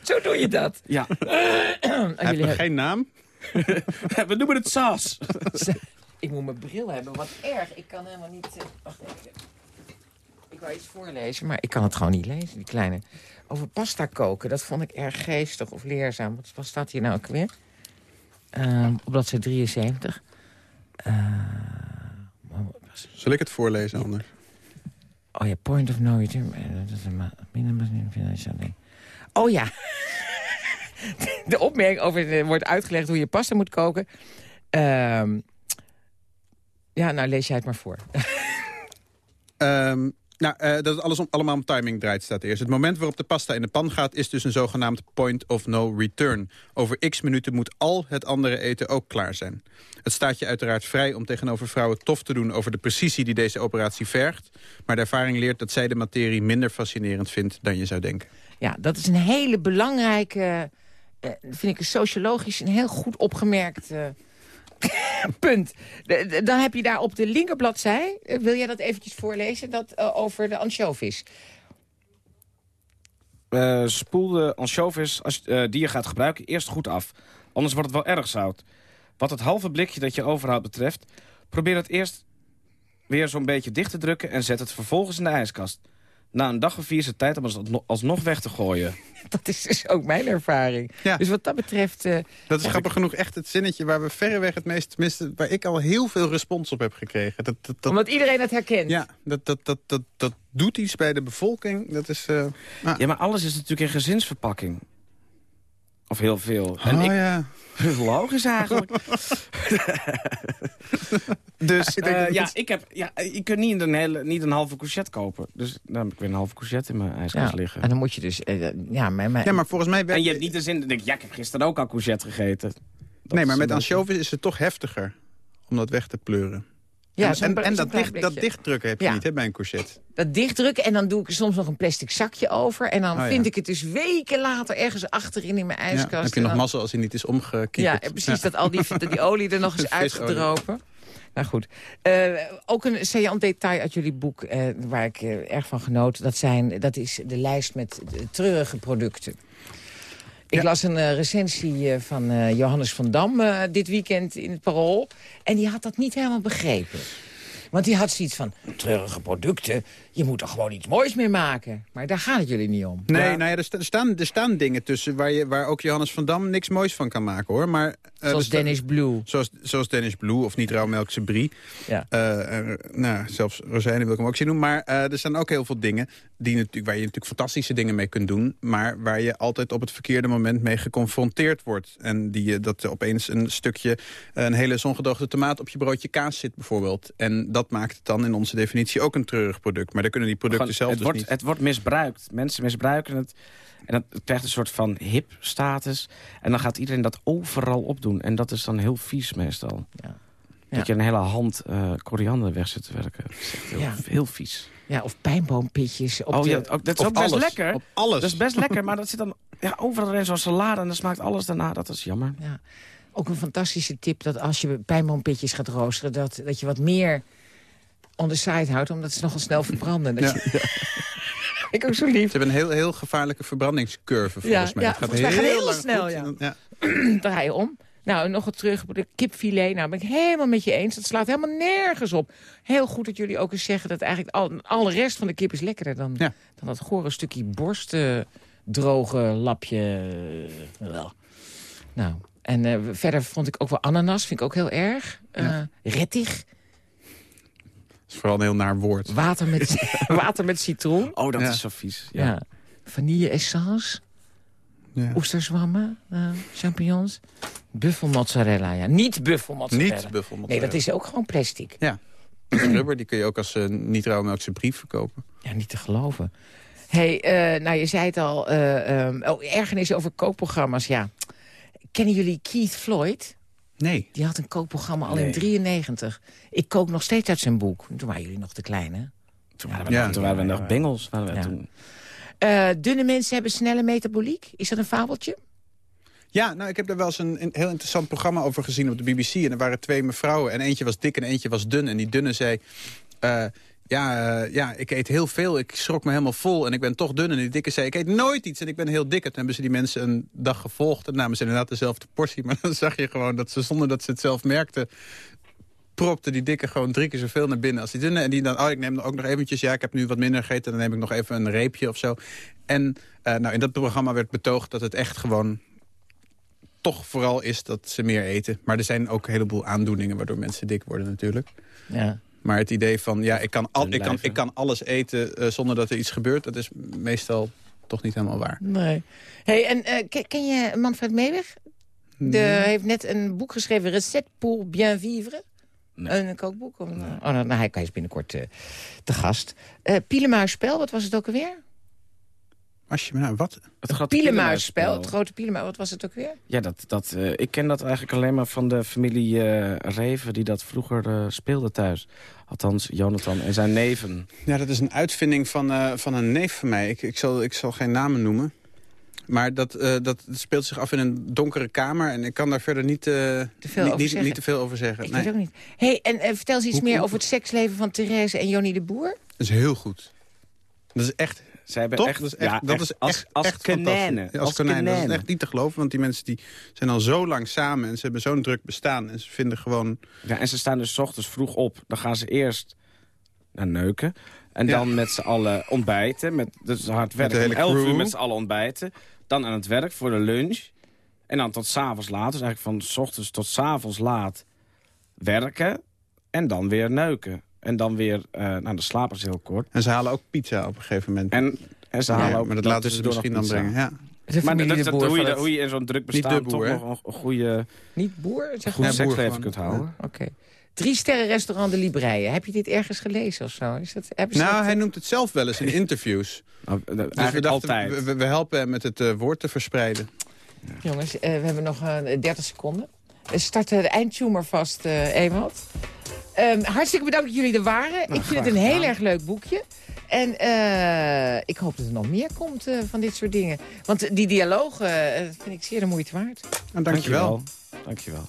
Speaker 5: Zo doe je dat.
Speaker 1: Ja,
Speaker 6: Hij heeft
Speaker 5: jullie
Speaker 6: nog geen naam.
Speaker 1: we noemen het saus.
Speaker 5: Ik moet mijn bril hebben, wat erg. Ik kan helemaal niet... eh, wacht even. Ik wou iets voorlezen, maar ik kan het gewoon niet lezen, die kleine. Over pasta koken, dat vond ik erg geestig of leerzaam. Wat, wat staat hier nou ook weer? Ehm, op bladzijde 73. Eh,
Speaker 6: Zal ik het voorlezen anders?
Speaker 5: Oh ja, point of no return. Eh, dat is een minimum. Oh ja. De opmerking over er wordt uitgelegd hoe je pasta moet koken. Ehm, ja, nou lees jij het maar voor.
Speaker 6: Ehm, nou, eh, dat het alles om, allemaal om timing draait, staat eerst. Het moment waarop de pasta in de pan gaat... is dus een zogenaamd point of no return. Over x minuten moet al het andere eten ook klaar zijn. Het staat je uiteraard vrij om tegenover vrouwen tof te doen... over de precisie die deze operatie vergt. Maar de ervaring leert dat zij de materie minder fascinerend vindt... dan je zou denken.
Speaker 5: Ja, dat is een hele belangrijke, eh, vind ik sociologisch een heel goed opgemerkt eh, punt. Dan heb je daar op de linkerbladzij, eh, wil jij dat eventjes voorlezen, dat eh, over de anchovies.
Speaker 1: Eh, spoel de anchovies als, eh, die je gaat gebruiken eerst goed af. Anders wordt het wel erg zout. Wat het halve blikje dat je overhoudt betreft... probeer het eerst weer zo'n beetje dicht te drukken... en zet het vervolgens in de ijskast. Na een dag of vier is het tijd om het alsno- alsnog weg te gooien.
Speaker 5: Dat is dus ook mijn ervaring.
Speaker 6: Ja.
Speaker 5: Dus wat dat betreft... eh,
Speaker 6: Dat is grappig genoeg echt het zinnetje waar we verreweg het meest... tenminste, waar ik al heel veel respons op heb gekregen. Dat, dat, dat,
Speaker 5: omdat iedereen het herkent.
Speaker 6: ja, dat, dat, dat, dat, dat doet iets bij de bevolking. Dat is... eh, ah.
Speaker 1: Ja, maar alles is natuurlijk in gezinsverpakking. Of heel veel. En
Speaker 6: oh
Speaker 1: ik,
Speaker 6: ja.
Speaker 1: Logisch eigenlijk. dus
Speaker 6: Ik denk
Speaker 1: eh,
Speaker 6: dat
Speaker 1: ja, ik heb, ja, je kunt niet een, hele, niet een halve courgette kopen. Dus dan heb ik weer een halve courgette in mijn ijskast
Speaker 5: Ja,
Speaker 1: liggen.
Speaker 5: en dan moet je dus... eh, ja, mijn, mijn,
Speaker 6: ja, maar volgens mij...
Speaker 1: En je hebt niet de zin, denk ja, ik heb gisteren ook al courgette gegeten. Dat
Speaker 6: nee, maar met anchovies is het toch heftiger om dat weg te pleuren.
Speaker 5: Ja,
Speaker 6: en en, dat, dicht, dat dichtdrukken heb je
Speaker 5: Ja.
Speaker 6: niet hè, bij een courgette.
Speaker 5: Dat dichtdrukken en dan doe ik er soms nog een plastic zakje over. En dan
Speaker 6: Oh, ja.
Speaker 5: vind ik het dus weken later ergens achterin in mijn
Speaker 6: Ja,
Speaker 5: ijskast.
Speaker 6: heb je nog
Speaker 5: dan-
Speaker 6: mazzel als hij niet is omgekieperd.
Speaker 5: Ja, precies, dat al die, die olie er nog is
Speaker 6: Visolie.
Speaker 5: uitgedropen. Nou goed. Eh, ook een saillant detail uit jullie boek, eh, waar ik eh, erg van genoot. Dat, zijn, dat is de lijst met treurige producten. Ik las een eh, recensie eh, van eh, Johannes van Dam dit weekend in het Parool. En die had dat niet helemaal begrepen. Want die had zoiets van, treurige producten, je moet er gewoon iets moois mee maken. Maar daar gaat het jullie niet om.
Speaker 6: Nee, nou ja, er, sta- er staan, er staan dingen tussen waar, je, waar ook Johannes van Dam niks moois van kan maken, hoor. Maar, eh,
Speaker 5: Zoals
Speaker 6: sta-
Speaker 5: Dennis Blue.
Speaker 6: Zoals, zoals Dennis Blue of niet rauwmelkse brie.
Speaker 5: Ja.
Speaker 6: Eh, nou, zelfs rozijnen wil ik hem ook zien doen. Maar eh, er staan ook heel veel dingen die natuurlijk, waar je natuurlijk fantastische dingen mee kunt doen. Maar waar je altijd op het verkeerde moment mee geconfronteerd wordt. En die, je dat er opeens een stukje, een hele zongedoogde tomaat op je broodje kaas zit bijvoorbeeld. En dat maakt het dan in onze definitie ook een treurig product. Maar kunnen die producten
Speaker 1: Gewoon,
Speaker 6: zelf
Speaker 1: het,
Speaker 6: dus
Speaker 1: wordt,
Speaker 6: niet.
Speaker 1: het wordt misbruikt. Mensen misbruiken het. En dat krijgt een soort van hip-status. En dan gaat iedereen dat overal opdoen. En dat is dan heel vies meestal.
Speaker 5: Ja.
Speaker 1: Dat je een hele hand eh, koriander weg zit te werken. Dat is echt heel,
Speaker 5: Ja.
Speaker 1: heel vies.
Speaker 5: Ja, of pijnboompitjes. Op
Speaker 1: oh
Speaker 5: de,
Speaker 1: ja, ook, dat is ook best
Speaker 6: alles,
Speaker 1: lekker.
Speaker 6: op alles.
Speaker 1: Dat is best lekker, maar dat zit dan ja, overal in zo'n salade. En dan smaakt alles daarna. Dat is jammer.
Speaker 5: Ja. Ook een fantastische tip dat als je pijnboompitjes gaat roosteren... Dat, dat je wat meer on the side houdt, omdat ze nogal snel verbranden. Dat
Speaker 6: Ja.
Speaker 5: ik ook zo lief.
Speaker 6: Ze hebben een heel, heel gevaarlijke verbrandingscurve volgens
Speaker 5: Ja,
Speaker 6: mij.
Speaker 5: ja,
Speaker 6: Het gaat
Speaker 5: heel snel,
Speaker 6: goed
Speaker 5: ja. Draai je om. Nou, nog een terug op de kipfilet. Nou, ben ik helemaal met je eens. Dat slaat helemaal nergens op. Heel goed dat jullie ook eens zeggen dat eigenlijk al, alle rest van de kip is lekkerder dan,
Speaker 6: Ja.
Speaker 5: dan dat gore stukje borst, eh, droge lapje. eh, wel. Nou, en eh, verder vond ik ook wel ananas, vind ik ook heel erg. Eh Rettig,
Speaker 6: is vooral een heel naar woord.
Speaker 5: water met, water met citroen.
Speaker 1: Oh, dat
Speaker 6: Ja.
Speaker 1: is zo vies.
Speaker 5: Ja.
Speaker 1: Ja.
Speaker 5: Vanille-essence,
Speaker 6: Ja.
Speaker 5: oesterzwammen, eh, champignons. Buffelmozzarella, ja. Niet buffelmozzarella.
Speaker 6: Niet buffelmozzarella.
Speaker 5: Nee, dat is ook gewoon plastic.
Speaker 6: Ja. Die rubber die kun je ook als eh, niet rauwmelkse brief verkopen.
Speaker 5: Ja, niet te geloven. hey, eh, nou je zei het al, eh um, oh, ergernis over kookprogramma's, ja. Kennen jullie Keith Floyd?
Speaker 6: Nee.
Speaker 5: Die had een kookprogramma al in
Speaker 1: Nee.
Speaker 5: 93. Ik kook nog steeds uit zijn boek. Toen waren jullie nog te klein, hè?
Speaker 1: Toen waren we,
Speaker 6: Ja.
Speaker 1: nog, toen waren we nog bengels. Waren we
Speaker 5: Ja.
Speaker 1: toen.
Speaker 5: Eh, dunne mensen hebben snelle metaboliek. Is dat een fabeltje?
Speaker 6: Ja, nou, ik heb daar wel eens een, een heel interessant programma over gezien op de BBC. En er waren twee mevrouwen en eentje was dik en eentje was dun. En die dunne zei... eh, ja, eh, ja, ik eet heel veel. Ik schrok me helemaal vol en ik ben toch dun. En die dikke zei, ik eet nooit iets en ik ben heel dik. En toen hebben ze die mensen een dag gevolgd. En namen ze inderdaad dezelfde portie. Maar dan zag je gewoon dat ze, zonder dat ze het zelf merkten... propte die dikke gewoon drie keer zoveel naar binnen als die dunne. En die dan, oh, ik neem dan ook nog eventjes... ja, ik heb nu wat minder gegeten, dan neem ik nog even een reepje of zo. En eh, nou, in dat programma werd betoogd dat het echt gewoon toch vooral is dat ze meer eten. Maar er zijn ook een heleboel aandoeningen waardoor mensen dik worden natuurlijk.
Speaker 5: Ja.
Speaker 6: Maar het idee van, ja, ik kan, al, ik kan, ik kan alles eten eh, zonder dat er iets gebeurt... dat is meestal toch niet helemaal waar.
Speaker 5: Nee. Hey, en eh, ken, je Manfred Meeweg? De, heeft net een boek geschreven, Recet pour bien vivre.
Speaker 1: Nee.
Speaker 5: Een kookboek? Of, een- Oh, nou, nou, hij hij is binnenkort eh, te gast. Eh Pielemuisspel, wat was het ook alweer?
Speaker 6: Als je, nou, wat?
Speaker 1: Het grote
Speaker 5: Pielemuisspel, het grote Pielemuis, wat was het ook weer?
Speaker 1: Ja, dat, dat, eh, ik ken dat eigenlijk alleen maar van de familie eh, Reven... die dat vroeger eh, speelde thuis. Althans, Jonathan en zijn neven.
Speaker 6: Ja, dat is een uitvinding van, eh, van een neef van mij. Ik, ik, zal, ik zal geen namen noemen. Maar dat, eh, dat speelt zich af in een donkere kamer. En ik kan daar verder niet, eh,
Speaker 5: veel
Speaker 6: niet, niet, te veel over zeggen.
Speaker 5: Ik
Speaker 6: Nee,
Speaker 5: weet ook niet. Hey, en vertel eens iets
Speaker 6: Hoe-
Speaker 5: meer
Speaker 6: hoe-
Speaker 5: over het seksleven van Therese en Jonny de Boer.
Speaker 6: Dat is heel goed. Dat is echt...
Speaker 1: Zij hebben
Speaker 6: Toch?
Speaker 1: echt,
Speaker 6: dat is echt,
Speaker 1: ja,
Speaker 6: dat
Speaker 1: echt
Speaker 6: is
Speaker 1: als,
Speaker 6: echt,
Speaker 1: als
Speaker 6: echt fantastisch. Ja,
Speaker 1: Als
Speaker 6: Als konijnen. Dat is echt niet te geloven, want die mensen die zijn al zo lang samen... en ze hebben zo'n druk bestaan. En ze vinden gewoon...
Speaker 1: Ja, en ze staan dus ochtends vroeg op. Dan gaan ze eerst naar neuken. En
Speaker 6: Ja.
Speaker 1: dan met z'n allen ontbijten. Met, dus hard werk.
Speaker 6: de hele
Speaker 1: Om 11 uur met z'n allen ontbijten. Dan aan het werk voor de lunch. En dan tot s'avonds laat. Dus eigenlijk van 's ochtends tot 's avonds laat werken. En dan weer neuken. En dan weer, eh nou de slapen is heel kort.
Speaker 6: En ze halen ook pizza op een gegeven moment.
Speaker 1: En, en ze
Speaker 6: Ja,
Speaker 1: halen ook
Speaker 6: maar dat laten ze misschien
Speaker 1: nog
Speaker 6: dan brengen. Ja.
Speaker 1: Maar dat,
Speaker 5: de
Speaker 1: dat, hoe, je, hoe je in zo'n druk bestaan
Speaker 6: boer,
Speaker 1: toch
Speaker 6: hè?
Speaker 1: nog een, goede,
Speaker 5: Niet Boer? Zeg
Speaker 1: goed seksleven kunt houden.
Speaker 5: Oké. Drie sterren restaurant de Libreien. Heb je dit ergens gelezen of zo? Is dat,
Speaker 6: Nou,
Speaker 5: dat-
Speaker 6: hij noemt het zelf wel eens in interviews.
Speaker 1: Nou,
Speaker 6: Dus we
Speaker 1: eigenlijk
Speaker 6: dachten,
Speaker 1: altijd.
Speaker 6: we, we helpen hem met het eh, woord te verspreiden.
Speaker 5: Jongens, eh, we hebben nog eh, 30 seconden. Start de eindtuner vast, eh Ewald. Ehm, hartstikke bedankt dat jullie er waren. ik vind het een heel
Speaker 1: gedaan.
Speaker 5: erg leuk boekje. En eh, ik hoop dat er nog meer komt eh, van dit soort dingen. Want die dialoog eh, vind ik zeer de moeite waard.
Speaker 6: En dankjewel.
Speaker 1: Dankjewel.